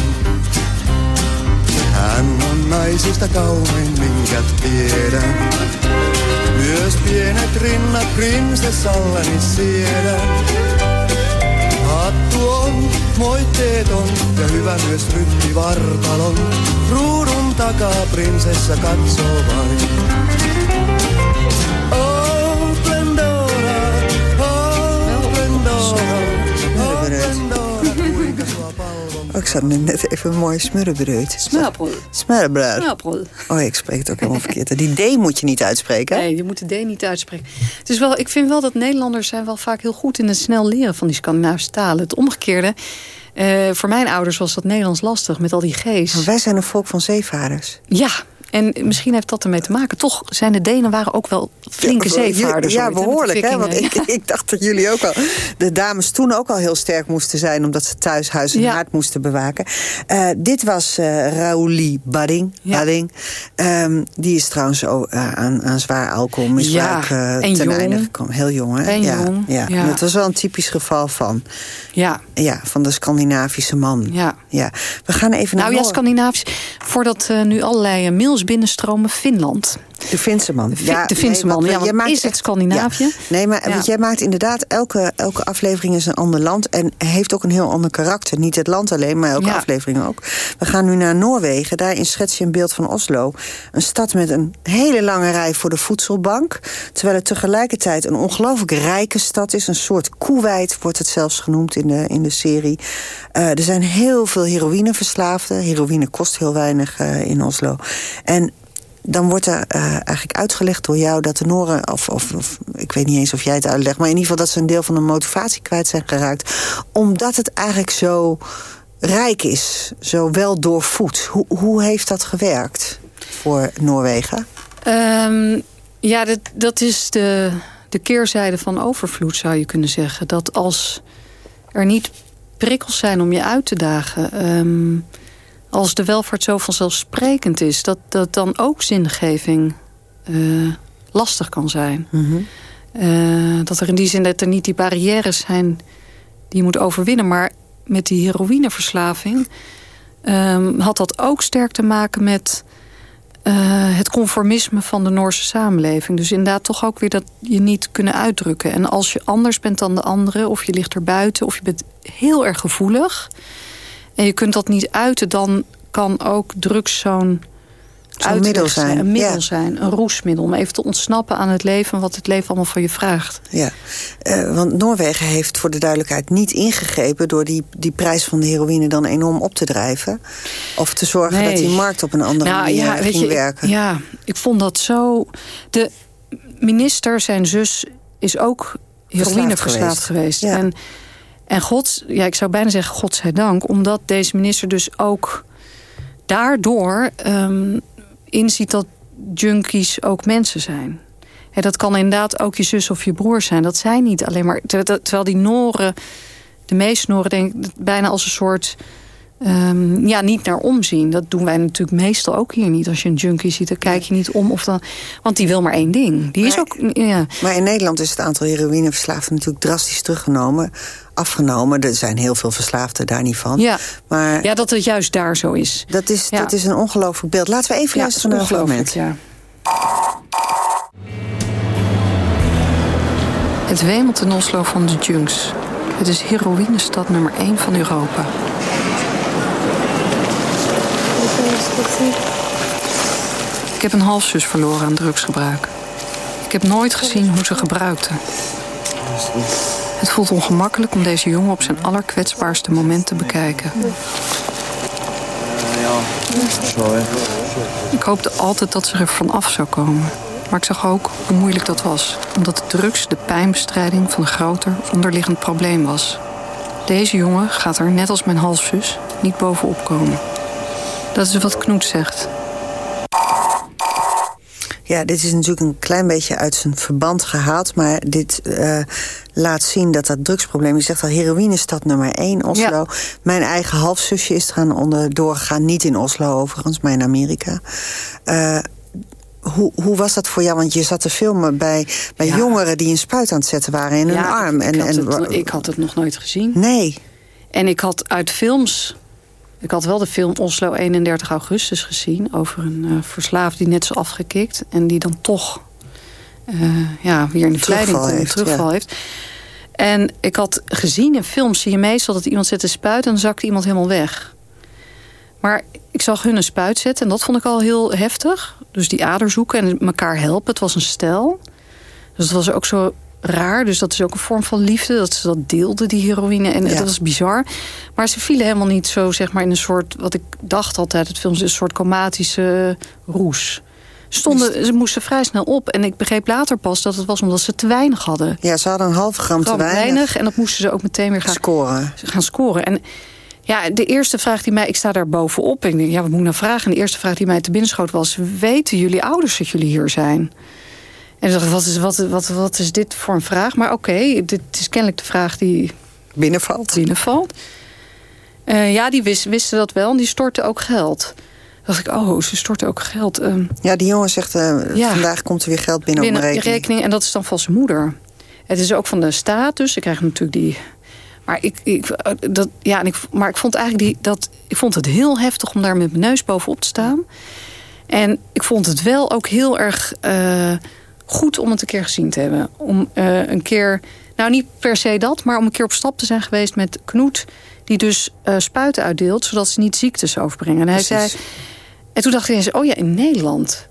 Hän on naisista kaunein, minkä tiedän. Myös pienet rinnat prinsessallani siedän. Hattu on moitteeton ja hyvä myös rytmi vartalon. Ruudun takaa prinsessa katsoo vain. Oh, Ik zat net even een. Smørrebrød. Smurrenbreud. Smørrebrød. Oh, ik spreek het ook helemaal verkeerd. Die D moet je niet uitspreken. Nee, je moet de D niet uitspreken. Het is wel, ik vind wel dat Nederlanders zijn wel vaak heel goed in het snel leren van die Scandinavische talen. Het omgekeerde, eh, voor mijn ouders was dat Nederlands lastig met al die G's. Maar wij zijn een volk van zeevaarders. Ja, en misschien heeft dat ermee te maken. Toch zijn de Denen waren ook wel flinke zeevaarders. Ja, de behoorlijk. Hè? Want ik, ik dacht dat jullie ook al... De dames toen ook al heel sterk moesten zijn... omdat ze thuis huis en Ja. haard moesten bewaken. Eh, dit was eh Raouli Badding. Badding. Ehm, die is trouwens ook eh, aan, aan zwaar alcoholmisbruik Ja, en ten jong. einde gekomen. Heel jong, hè? En ja, jong, Ja. ja. Dat was wel een typisch geval van... Ja. Ja, van de Scandinavische man. Ja. Ja. We gaan even naar Nou ja, Scandinavisch. Voordat eh, nu allerlei eh, mails binnenstromen, Finland. De Finse man. Ja, de Finse nee, man. Ja, want jij maakt is het Scandinavië? Ja. Nee, maar Ja. want jij maakt inderdaad... Elke, elke aflevering is een ander land... en heeft ook een heel ander karakter. Niet het land alleen, maar elke Ja. aflevering ook. We gaan nu naar Noorwegen. Daarin schets je een beeld van Oslo. Een stad met een hele lange rij voor de voedselbank. Terwijl het tegelijkertijd een ongelooflijk rijke stad is. Een soort koewijd wordt het zelfs genoemd in de, in de serie. Eh, er zijn heel veel heroïneverslaafden. Heroïne kost heel weinig eh, in Oslo. En dan wordt er eh, eigenlijk uitgelegd door jou dat de Noren... Of, of, of ik weet niet eens of jij het uitlegt... maar in ieder geval dat ze een deel van de motivatie kwijt zijn geraakt. Omdat het eigenlijk zo rijk is, zo wel doorvoed. Hoe, hoe heeft dat gewerkt voor Noorwegen? Ehm, ja, dat, dat is de, de keerzijde van overvloed, zou je kunnen zeggen. Dat als er niet prikkels zijn om je uit te dagen... ehm, als de welvaart zo vanzelfsprekend is... dat, dat dan ook zingeving eh, lastig kan zijn. Eh, dat er in die zin dat er niet die barrières zijn die je moet overwinnen. Maar met die heroïneverslaving ehm, had dat ook sterk te maken met eh, het conformisme van de Noorse samenleving. Dus inderdaad toch ook weer dat je niet kunnen uitdrukken. En als je anders bent dan de anderen, of je ligt er buiten... of je bent heel erg gevoelig en je kunt dat niet uiten... dan kan ook drugs zo'n middel zijn, Een middel ja. zijn, een roesmiddel. Om even te ontsnappen aan het leven... wat het leven allemaal van je vraagt. Ja, eh, want Noorwegen heeft voor de duidelijkheid niet ingegrepen... door die, die prijs van de heroïne dan enorm op te drijven. Of te zorgen Nee. dat die markt op een andere Nou, manier ja, weet ging ik- werken. Ja, ik vond dat zo... De minister, zijn zus, is ook heroïneverslaafd geweest. Ja. En, en God, ja, ik zou bijna zeggen godzijdank... omdat deze minister dus ook daardoor ehm, inziet dat junkies ook mensen zijn. Hè, dat kan inderdaad ook je zus of je broer zijn. Dat zijn niet alleen maar... ter- ter- Terwijl die Noren, de meeste Noren, denk ik bijna als een soort... ehm, ja, niet naar omzien. Dat doen wij natuurlijk meestal ook hier niet. Als je een junkie ziet, dan kijk je niet om. Of dan, want die wil maar één ding. Die is ook... Ja. Maar in Nederland is het aantal heroïneverslaafden natuurlijk drastisch teruggenomen. Afgenomen. Er zijn heel veel verslaafden daar niet van. Ja. Maar ja, dat het juist daar zo is. dat is, Ja. dat is een ongelooflijk beeld. Laten we even Ja, luisteren naar een fragment. ja. Het wemelt in Oslo van de junks. Het is heroïnestad nummer 1 van Europa. Ik heb een halfzus verloren aan drugsgebruik. Ik heb nooit gezien hoe ze gebruikte. Het voelt ongemakkelijk om deze jongen op zijn allerkwetsbaarste moment te bekijken. Ik hoopte altijd dat ze er vanaf zou komen. Maar ik zag ook hoe moeilijk dat was. Omdat de drugs de pijnbestrijding van een groter onderliggend probleem was. Deze jongen gaat er, net als mijn halfzus, niet bovenop komen. Dat is wat Knoet zegt. Ja, dit is natuurlijk een klein beetje uit zijn verband gehaald. Maar dit eh, laat zien dat dat drugsprobleem... Je zegt al, heroïne is stad nummer 1, Oslo. Mijn eigen halfzusje is eraan onderdoor gegaan. Niet in Oslo overigens, maar in Amerika. Eh, hoe, hoe was dat voor jou? Want je zat te filmen bij, bij Ja. jongeren... die een spuit aan het zetten waren in hun arm. Ik, En, had en, het, ik had het nog nooit gezien. Nee. En ik had uit films... Ik had wel de film Oslo 31 augustus gezien... over een verslaafd die net is afgekikt... en die dan toch eh, ja, weer in de verleiding Terugval komt, heeft, terugval ja. heeft. En ik had gezien in films, zie je meestal dat iemand zet een spuit... en dan zakt iemand helemaal weg. Maar ik zag hun een spuit zetten en dat vond ik al heel heftig. Dus die ader zoeken en elkaar helpen. Het was een stel. Dus het was ook zo raar. Dus dat is ook een vorm van liefde. Dat ze dat deelden, die heroïne. En dat was bizar. Maar ze vielen helemaal niet zo, zeg maar, in een soort... wat ik dacht altijd, het film is een soort comatische roes. Stonden, ze moesten vrij snel op. En ik begreep later pas dat het was omdat ze te weinig hadden. Ja, ze hadden een half gram, te weinig. En dat moesten ze ook meteen weer gaan scoren. Gaan scoren. En ja, de eerste vraag die mij... Ik sta daar bovenop en ik denk, ja, wat moet ik nou vragen? En de eerste vraag die mij te binnen schoot was... weten jullie ouders dat jullie hier zijn? En dacht, wat is, wat, wat, wat is dit voor een vraag? Maar oké, dit is kennelijk de vraag die... Binnenvalt. Binnenvalt. Uh, ja, die wist, wisten dat wel en die stortte ook geld. dacht ik, oh, ze storten ook geld. Uh, ja, die jongen zegt, uh, ja, vandaag komt er weer geld binnen, binnen op mijn rekening. rekening. En dat is dan van zijn moeder. Het is ook van de staat, dus ze krijgen natuurlijk die maar ik, ik, dat, ja, en ik, maar ik vond eigenlijk die, dat, ik vond het heel heftig om daar met mijn neus bovenop te staan. En ik vond het wel ook heel erg uh, goed om het een keer gezien te hebben. Om uh, een keer, nou niet per se dat, maar om een keer op stap te zijn geweest met Knoet. Die dus uh, spuiten uitdeelt, zodat ze niet ziektes overbrengen. En hij zei. En toen dacht ik oh ja, in Nederland.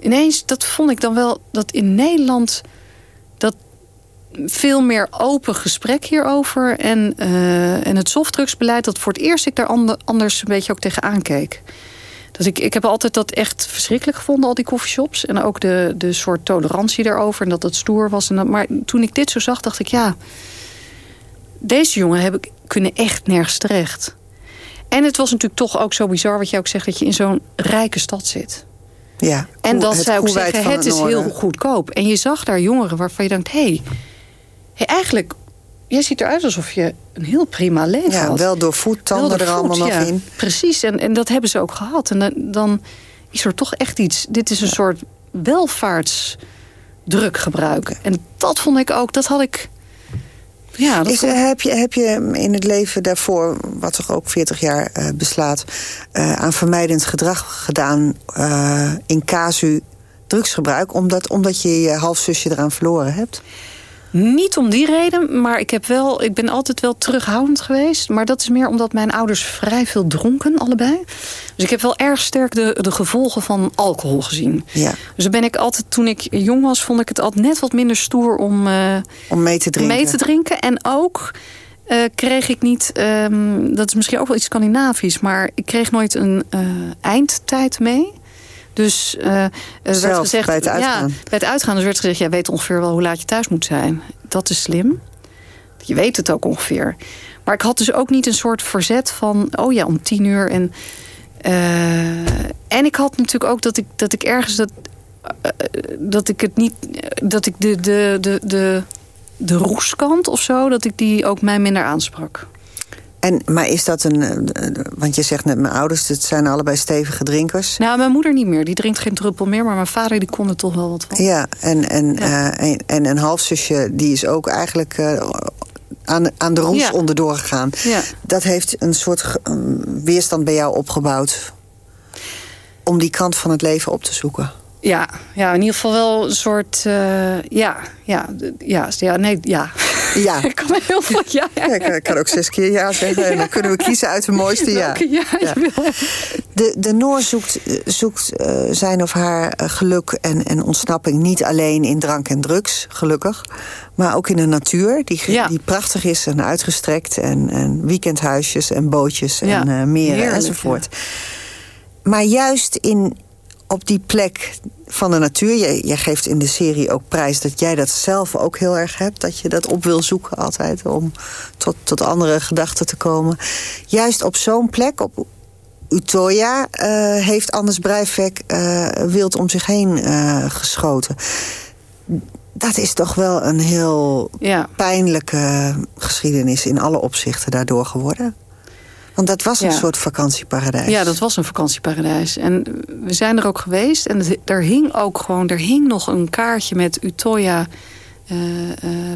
Ineens, dat vond ik dan wel, dat in Nederland veel meer open gesprek hierover. En, uh, en het softdrugsbeleid, dat voor het eerst ik daar anders een beetje ook tegenaan keek. Dat ik, ik heb altijd dat echt verschrikkelijk gevonden, al die coffeeshops. En ook de, de soort tolerantie daarover. En dat het stoer was. En dat, maar toen ik dit zo zag, dacht ik, ja... Deze jongen heb ik, kunnen echt nergens terecht. En het was natuurlijk toch ook zo bizar, wat je ook zegt... dat je in zo'n rijke stad zit. Ja, en dat zou ik zeggen, het is heel goedkoop. En je zag daar jongeren waarvan je denkt... hé, hey, hey, eigenlijk, jij ziet eruit alsof je een heel prima leven ja, had. wel doorvoed, tanden er allemaal nog in. Precies, en, en dat hebben ze ook gehad. En dan, dan is er toch echt iets... Dit is een soort welvaartsdruk gebruiken. En dat vond ik ook, dat had ik... Ja, dat is, heb, je, heb je in het leven daarvoor, wat toch ook 40 jaar uh, beslaat... Uh, aan vermijdend gedrag gedaan uh, in casu drugsgebruik... Omdat, omdat je je halfzusje eraan verloren hebt? Niet om die reden, maar ik, heb wel, ik ben altijd wel terughoudend geweest. Maar dat is meer omdat mijn ouders vrij veel dronken, allebei. Dus ik heb wel erg sterk de, de gevolgen van alcohol gezien. Ja. Dus dan ben ik altijd, toen ik jong was, vond ik het altijd net wat minder stoer om, uh, om mee te drinken. Mee te drinken. En ook uh, kreeg ik niet, um, dat is misschien ook wel iets Scandinavisch, maar ik kreeg nooit een uh, eindtijd mee. Dus uh, werd gezegd, bij het uitgaan. Ja, bij het uitgaan dus werd gezegd, jij weet ongeveer wel hoe laat je thuis moet zijn. Dat is slim. Je weet het ook ongeveer. Maar ik had dus ook niet een soort verzet van, oh ja, om tien uur. En, uh, en ik had natuurlijk ook dat ik, dat ik ergens dat, uh, dat ik het niet, dat ik de, de, de, de, de roeskant of zo, dat ik die ook mij minder aansprak. En, maar is dat een... Eh, want je zegt net, mijn ouders, het zijn allebei stevige drinkers. Nou, mijn moeder niet meer. Die drinkt geen druppel meer. Maar mijn vader, die kon er toch wel wat van. Ja, en, en, ja. Uh, en, en, een halfzusje, die is ook eigenlijk... Uh, aan, aan de roes ja. onderdoor gegaan. Ja. Dat heeft een soort weerstand bij jou opgebouwd... om die kant van het leven op te zoeken. Ja, ja in ieder geval wel een soort... Uh, ja, ja, ja, ja, nee, ja. Ja. ik kan heel veel ja. ik kan ook zes keer ja zeggen. En dan kunnen we kiezen uit de mooiste ja. ja, ja. De, de Noor zoekt, zoekt uh, zijn of haar geluk en, en ontsnapping... niet alleen in drank en drugs, gelukkig. Maar ook in de natuur, die, die prachtig is en uitgestrekt. En, en weekendhuisjes en bootjes en uh, meren Heerlijk, enzovoort. Maar juist in, op die plek van de natuur. Je geeft in de serie ook prijs dat jij dat zelf ook heel erg hebt. Dat je dat op wil zoeken altijd om tot, tot andere gedachten te komen. Juist op zo'n plek, op Utoya, uh, heeft Anders Breivik uh, wild om zich heen uh, geschoten. Dat is toch wel een heel ja. pijnlijke geschiedenis in alle opzichten daardoor geworden. Want dat was een ja. soort vakantieparadijs. Ja, dat was een vakantieparadijs. En we zijn er ook geweest. En er hing ook gewoon, er hing nog een kaartje met Utoya uh, uh,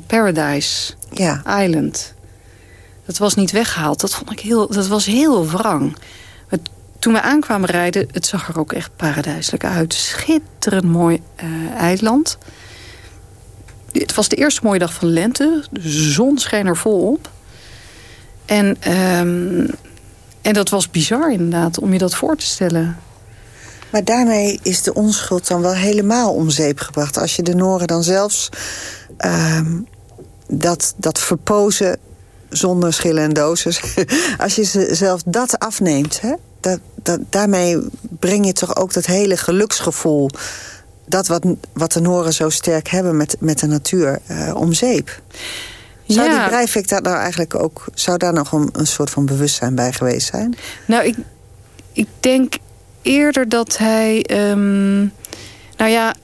Paradise ja. Island. Dat was niet weggehaald. Dat vond ik heel, dat was heel wrang. Maar toen we aankwamen rijden, het zag er ook echt paradijselijk uit. Schitterend mooi uh, eiland. Het was de eerste mooie dag van lente. De zon scheen er volop. En um, en dat was bizar inderdaad, om je dat voor te stellen. Maar daarmee is de onschuld dan wel helemaal om zeep gebracht. Als je de Noren dan zelfs ehm, dat, dat verpozen zonder schillen en doses... als je ze zelf dat afneemt, hè, dat, dat, daarmee breng je toch ook dat hele geluksgevoel... dat wat, wat de Noren zo sterk hebben met, met de natuur, uh, om zeep. Zou Ja. die Breivik daar nou eigenlijk ook... zou daar nog een, een soort van bewustzijn bij geweest zijn? Nou, ik, ik denk eerder dat hij... ehm, nou ja,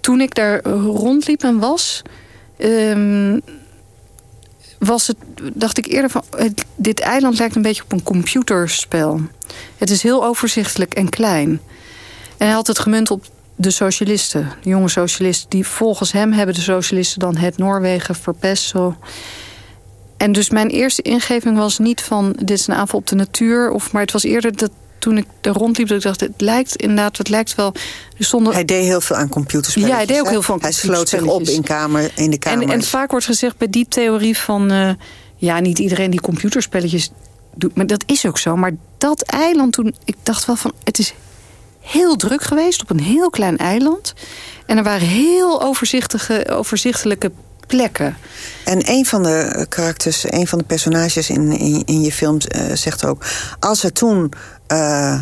toen ik daar rondliep en was... ehm, was het, dacht ik eerder van... het- dit eiland lijkt een beetje op een computerspel. Het is heel overzichtelijk en klein. En hij had het gemunt op de socialisten, de jonge socialisten... die volgens hem hebben de socialisten dan het Noorwegen verpest. Zo. En dus mijn eerste ingeving was niet van... dit is een aanval op de natuur. Of, maar het was eerder dat toen ik er rondliep... dat ik dacht, het lijkt inderdaad, het lijkt wel... Er stonden... Hij deed heel veel aan computerspelletjes. Ja, hij deed ook heel veel aan Hij sloot zich op in, kamer, in de kamer. En, en vaak wordt gezegd bij die theorie van... eh, ja, niet iedereen die computerspelletjes doet. Maar dat is ook zo. Maar dat eiland toen... Ik dacht wel van, het is heel druk geweest op een heel klein eiland. En er waren heel overzichtige, overzichtelijke plekken. En een van de karakters, een van de personages in, in, in je film eh, zegt ook... als er toen... eh,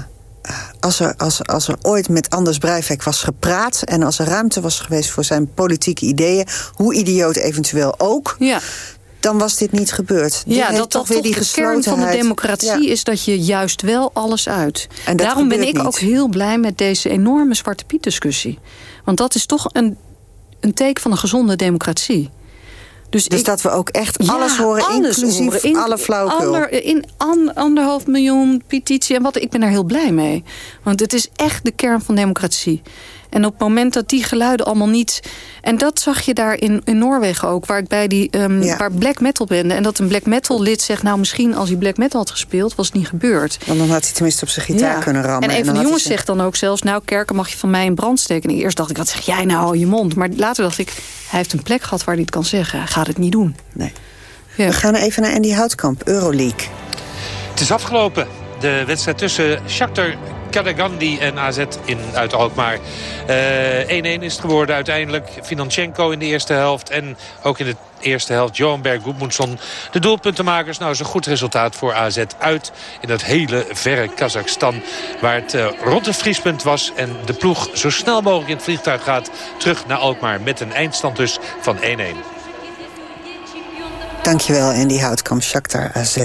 als er, als, als er ooit met Anders Breivik was gepraat... en als er ruimte was geweest voor zijn politieke ideeën... hoe idioot eventueel ook... Ja. Dan was dit niet gebeurd. Ja, dat toch toch weer die de kern van de democratie Ja. is dat je juist wel alles uit. En Daarom ben ik niet. ook heel blij met deze enorme Zwarte Piet discussie. Want dat is toch een, een teken van een gezonde democratie. Dus, Dus ik- dat we ook echt Ja, alles horen, alles inclusief horen. In- alle flauwekul. Ander, in an- anderhalf miljoen petitie en wat. Ik ben daar heel blij mee. Want het is echt de kern van democratie. En op het moment dat die geluiden allemaal niet... En dat zag je daar in, in Noorwegen ook, waar ik bij die ehm, Ja. waar black metal ben. En dat een black metal lid zegt, nou misschien als hij black metal had gespeeld, was het niet gebeurd. Want dan had hij tenminste op zijn gitaar Ja. kunnen rammen. En een dan van de jongens zegt dan ook zelfs... nou, kerken mag je van mij in brand steken. En eerst dacht ik, wat zeg jij nou, je mond. Maar later dacht ik, hij heeft een plek gehad waar hij het kan zeggen. Hij gaat het niet doen. Nee. Ja. We gaan even naar Andy Houtkamp, Euroleague. Het is afgelopen. De wedstrijd tussen Shakhtar Kadagandi en AZ in, uit Alkmaar. Eh, 1-1 is het geworden uiteindelijk. Financhenko in de eerste helft. En ook in de eerste helft Johan Berg. De doelpuntenmakers. Nou is een goed resultaat voor AZ uit. In dat hele verre Kazachstan. Waar het eh, rond het vriespunt was. En de ploeg zo snel mogelijk in het vliegtuig gaat. Terug naar Alkmaar. Met een eindstand dus van 1-1. Dankjewel Andy Houtkamp, Shakhtar AZ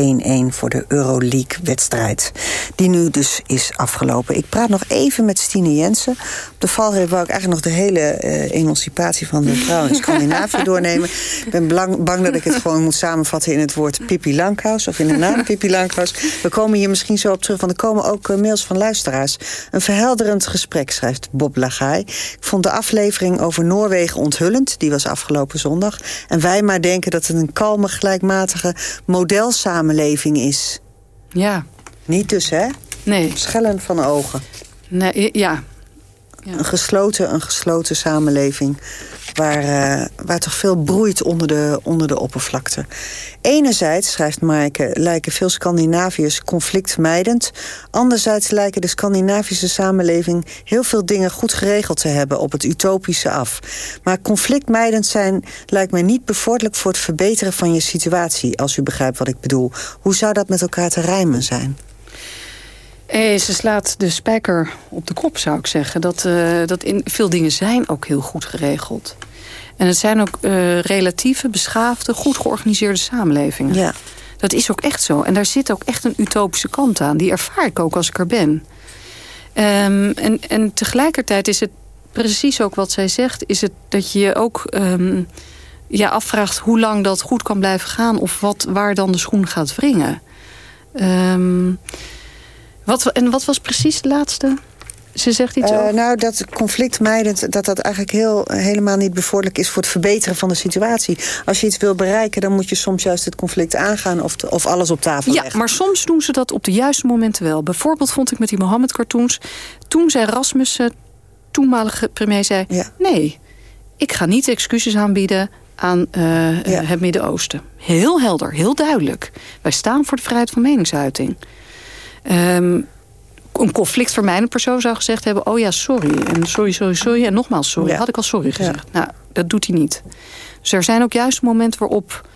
1-1 voor de Euroleague-wedstrijd. Die nu dus is afgelopen. Ik praat nog even met Stine Jensen. Op de valreep wou ik eigenlijk nog de hele eh, emancipatie van de vrouw in Scandinavië doornemen. Ik ben belang- bang dat ik het gewoon moet samenvatten in het woord Pippi Lankhuis. Of in de naam Pippi Lankhuis. We komen hier misschien zo op terug, want er komen ook eh, mails van luisteraars. Een verhelderend gesprek, schrijft Bob Lagai. Ik vond de aflevering over Noorwegen onthullend. Die was afgelopen zondag. En wij maar denken dat het een kalme, gelijkmatige modelsamenleving is. Ja. Niet dus, hè? Nee. Schellen van ogen. Nee, ja. Een, gesloten, een gesloten samenleving waar, eh, waar toch veel broeit onder de, onder de oppervlakte. Enerzijds, schrijft Maaike, lijken veel Scandinaviërs conflictmijdend. Anderzijds lijken de Scandinavische samenleving heel veel dingen goed geregeld te hebben op het utopische af. Maar conflictmijdend zijn lijkt mij niet bevorderlijk voor het verbeteren van je situatie, als u begrijpt wat ik bedoel. Hoe zou dat met elkaar te rijmen zijn? Eh, ze slaat de spijker op de kop, zou ik zeggen. Dat, eh, dat in, veel dingen zijn ook heel goed geregeld. En het zijn ook eh, relatieve, beschaafde, goed georganiseerde samenlevingen. Ja. Dat is ook echt zo. En daar zit ook echt een utopische kant aan. Die ervaar ik ook als ik er ben. Ehm, en, en tegelijkertijd is het precies ook wat zij zegt... is het dat je je ook ehm, ja, afvraagt hoe lang dat goed kan blijven gaan... of wat, waar dan de schoen gaat wringen. Ehm, wat, en wat was precies het laatste? Ze zegt iets Eh, over... nou, dat conflictmijdend, dat dat eigenlijk heel, helemaal niet bevorderlijk is... voor het verbeteren van de situatie. Als je iets wil bereiken, dan moet je soms juist het conflict aangaan... of, of alles op tafel Ja, leggen. maar soms doen ze dat op de juiste momenten wel. Bijvoorbeeld vond ik met die Mohammed-cartoons... toen zei Rasmussen, toenmalige premier, zei... nee, ik ga niet excuses aanbieden aan eh, eh, het Midden-Oosten. Heel helder, heel duidelijk. Wij staan voor de vrijheid van meningsuiting. Ehm, een conflictvermijdend persoon zou gezegd hebben... oh ja, sorry, en sorry, sorry, sorry, en nogmaals sorry. Ja. Had ik al sorry gezegd. Nou, dat doet hij niet. Dus er zijn ook juist momenten waarop,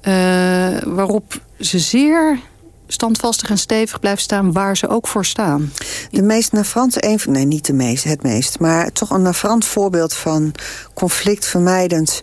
eh, waarop ze zeer standvastig en stevig blijven staan... waar ze ook voor staan. De meest navrant, een van, nee niet de meest, het meest... maar toch een navrant voorbeeld van conflictvermijdend...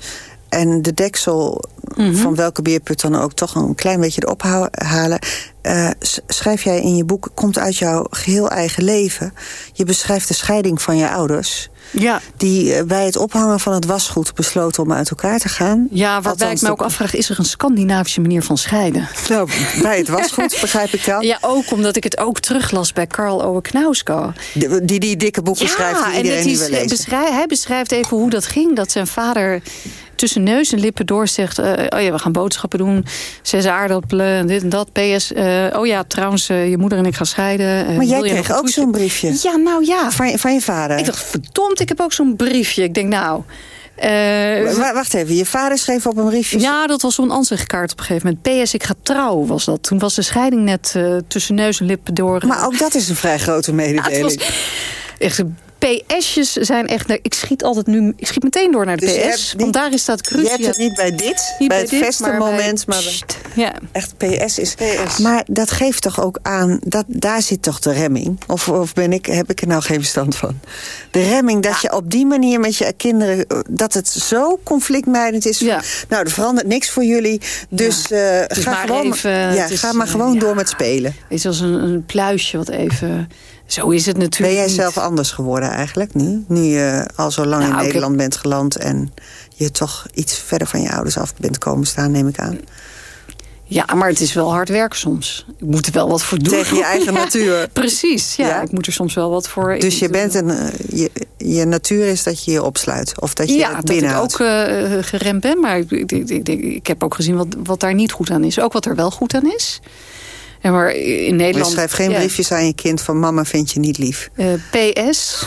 en de deksel Mhm. van welke beerput dan ook toch een klein beetje erop halen... Eh, schrijf jij in je boek, komt uit jouw geheel eigen leven. Je beschrijft de scheiding van je ouders... Ja. die eh, bij het ophangen van het wasgoed besloten om uit elkaar te gaan. Ja, waarbij Althans, ik me ook afvraag... is er een Scandinavische manier van scheiden? Nou, bij het wasgoed, begrijp ik dan. Ja, ook omdat ik het ook teruglas bij Karl Ove Knausgaard. Die, die die dikke boeken schrijft die en iedereen is, wil lezen. hij beschrijft even hoe dat ging. Dat zijn vader tussen neus en lippen door zegt... eh, oh ja, we gaan boodschappen doen. Zes aardappelen, en dit en dat. PS, eh, oh ja, trouwens, eh, je moeder en ik gaan scheiden. Maar jij kreeg ook zo'n briefje. Ja, nou ja. Van je, van je vader. Ik dacht, verdomd, ik heb ook zo'n briefje. Ik denk, nou... Wa- Wacht even, je vader schreef op een briefje. ja, dat was zo'n ansichtkaart op een gegeven moment. PS, ik ga trouwen, was dat. Toen was de scheiding net tussen neus en lippen door. Maar ook dat is een vrij grote het mededeling. was echt PS'jes zijn echt... Ik schiet altijd nu... Ik schiet meteen door naar de Dus je PS. niet- want daar is je cruciaal. hebt het niet bij dit, Niet bij bij het dit, festenmoment, maar maar, bij- bij- Ja. echt PS is. Maar dat geeft toch ook aan, dat, daar zit toch de remming? Of, of ben ik, heb ik er nou geen verstand van? De remming dat je op die manier met je kinderen... eh, dat het zo conflictmijdend is. Nou, er verandert niks voor jullie. Dus eh, ga, maar gewoon, even- ja, is, ga maar gewoon door met spelen. Het is als een, een pluisje wat even... Zo is het natuurlijk Ben jij niet. zelf anders geworden eigenlijk nu? Nu je al zo lang Nou, in heb- Nederland bent geland... en je toch iets verder van je ouders af bent komen staan, neem ik aan. Ja, maar het is wel hard werken soms. Ik moet er wel wat voor doen. Tegen je eigen Ja, natuur. Precies, ja, Ja. Ik moet er soms wel wat voor... Dus je, bent een, eh, je, je natuur is dat je je opsluit. Of dat je ja, het dat ik binnenhoudt. ook eh, geremd ben. Maar ik, ik, ik, ik, ik heb ook gezien wat, wat daar niet goed aan is. Ook wat er wel goed aan is. En maar in Nederland... je schrijft geen ja, briefjes aan je kind van... mama vind je niet lief. eh, PS.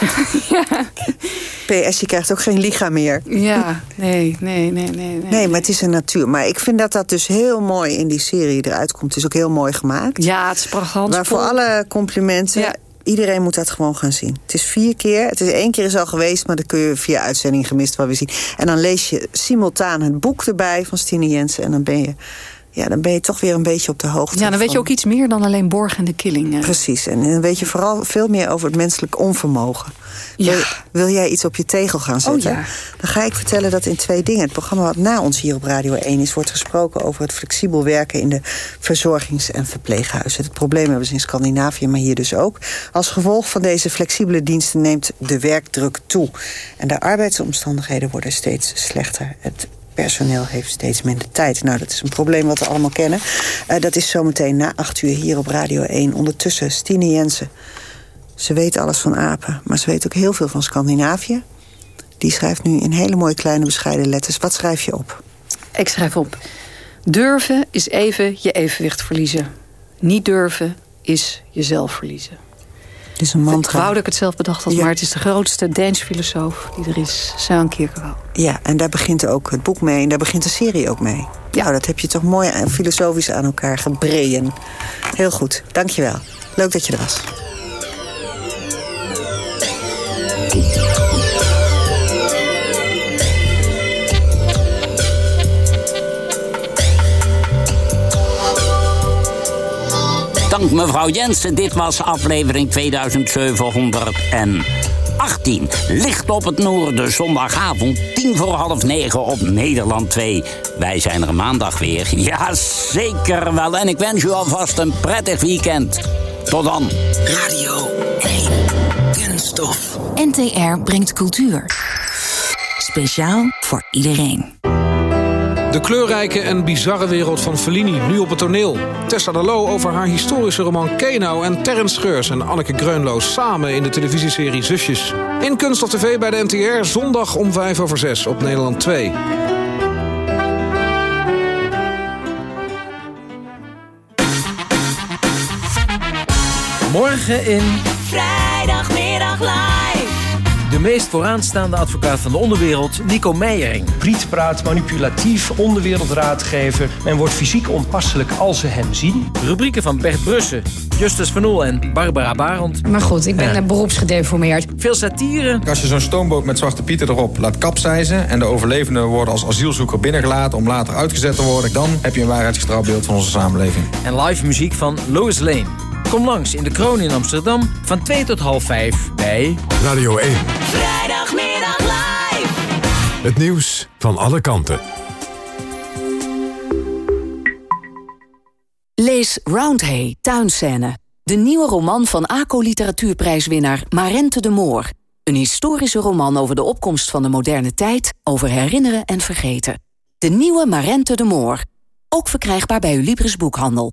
PS, je krijgt ook geen liga meer. ja, nee, nee, nee, nee. nee. Nee, maar het is een natuur. Maar ik vind dat dat dus heel mooi in die serie eruit komt. Het is ook heel mooi gemaakt. Ja, het is prachtig. Maar voor alle complimenten... Ja. Iedereen moet dat gewoon gaan zien. Het is vier keer. Het is één keer is al geweest, maar dan kun je via uitzending gemist wel weer zien. En dan lees je simultaan het boek erbij van Stine Jensen. En dan ben je, ja, dan ben je toch weer een beetje op de hoogte. Ja, dan weet je ook iets meer dan alleen Borg en de Killing. eh. Precies. En dan weet je vooral veel meer over het menselijk onvermogen. Ja. Wil, wil jij iets op je tegel gaan zetten? Oh ja. Dan ga ik vertellen dat in twee dingen. Het programma wat na ons hier op Radio 1 is... wordt gesproken over het flexibel werken... in de verzorgings- en verpleeghuizen. Het probleem hebben ze in Scandinavië, maar hier dus ook. Als gevolg van deze flexibele diensten neemt de werkdruk toe. En de arbeidsomstandigheden worden steeds slechter. Het personeel heeft steeds minder tijd. Nou, dat is een probleem wat we allemaal kennen. Eh, dat is zometeen na acht uur hier op Radio 1. Ondertussen Stine Jensen. Ze weet alles van apen, maar ze weet ook heel veel van Scandinavië. Die schrijft nu in hele mooie kleine bescheiden letters. Wat schrijf je op? Ik schrijf op. Durven is even je evenwicht verliezen. Niet durven is jezelf verliezen. Dit is een Ik mantra. wou dat ik het zelf bedacht had, Ja. maar het is de grootste Deens filosoof die er is. Søren Kierkegaard. Ja, en daar begint ook het boek mee en daar begint de serie ook mee. Ja. Nou, dat heb je toch mooi filosofisch aan elkaar gebreien. Heel goed, dankjewel. Leuk dat je er was. Dank mevrouw Jensen. Dit was aflevering 2718. Licht op het noorden, zondagavond, tien voor half negen op Nederland 2. Wij zijn er maandag weer. Ja, zeker wel. En ik wens u alvast een prettig weekend. Tot dan. Radio 1. Kunststof. NTR brengt cultuur. Speciaal voor iedereen. De kleurrijke en bizarre wereld van Fellini, nu op het toneel. Tessa de Loo over haar historische roman Keno... en Terrence Scheurs en Anneke Greunloos samen in de televisieserie Zusjes. In Kunst of TV bij de NTR, zondag om 5 over 6 op Nederland 2. Morgen in Vrijdagmiddag live. De meest vooraanstaande advocaat van de onderwereld, Nico Meijering. Priet praat manipulatief, onderwereldraadgever. Men wordt fysiek onpasselijk als ze hem zien. Rubrieken van Bert Brussen, Justus Van Oel en Barbara Barend. Maar goed, ik ben ja. beroepsgedeformeerd. Veel satire. Als je zo'n stoomboot met Zwarte Pieten erop laat kapseizen... en de overlevenden worden als asielzoeker binnengelaten om later uitgezet te worden... dan heb je een waarheidsgetrouw beeld van onze samenleving. En live muziek van Lois Lane. Kom langs in de Kroon in Amsterdam van 2 tot half 5 bij Radio 1. Vrijdagmiddag live. Het nieuws van alle kanten. Lees Roundhay, Tuinscène. De nieuwe roman van ACO Literatuurprijswinnaar Marente de Moor. Een historische roman over de opkomst van de moderne tijd... over herinneren en vergeten. De nieuwe Marente de Moor. Ook verkrijgbaar bij uw Libris Boekhandel.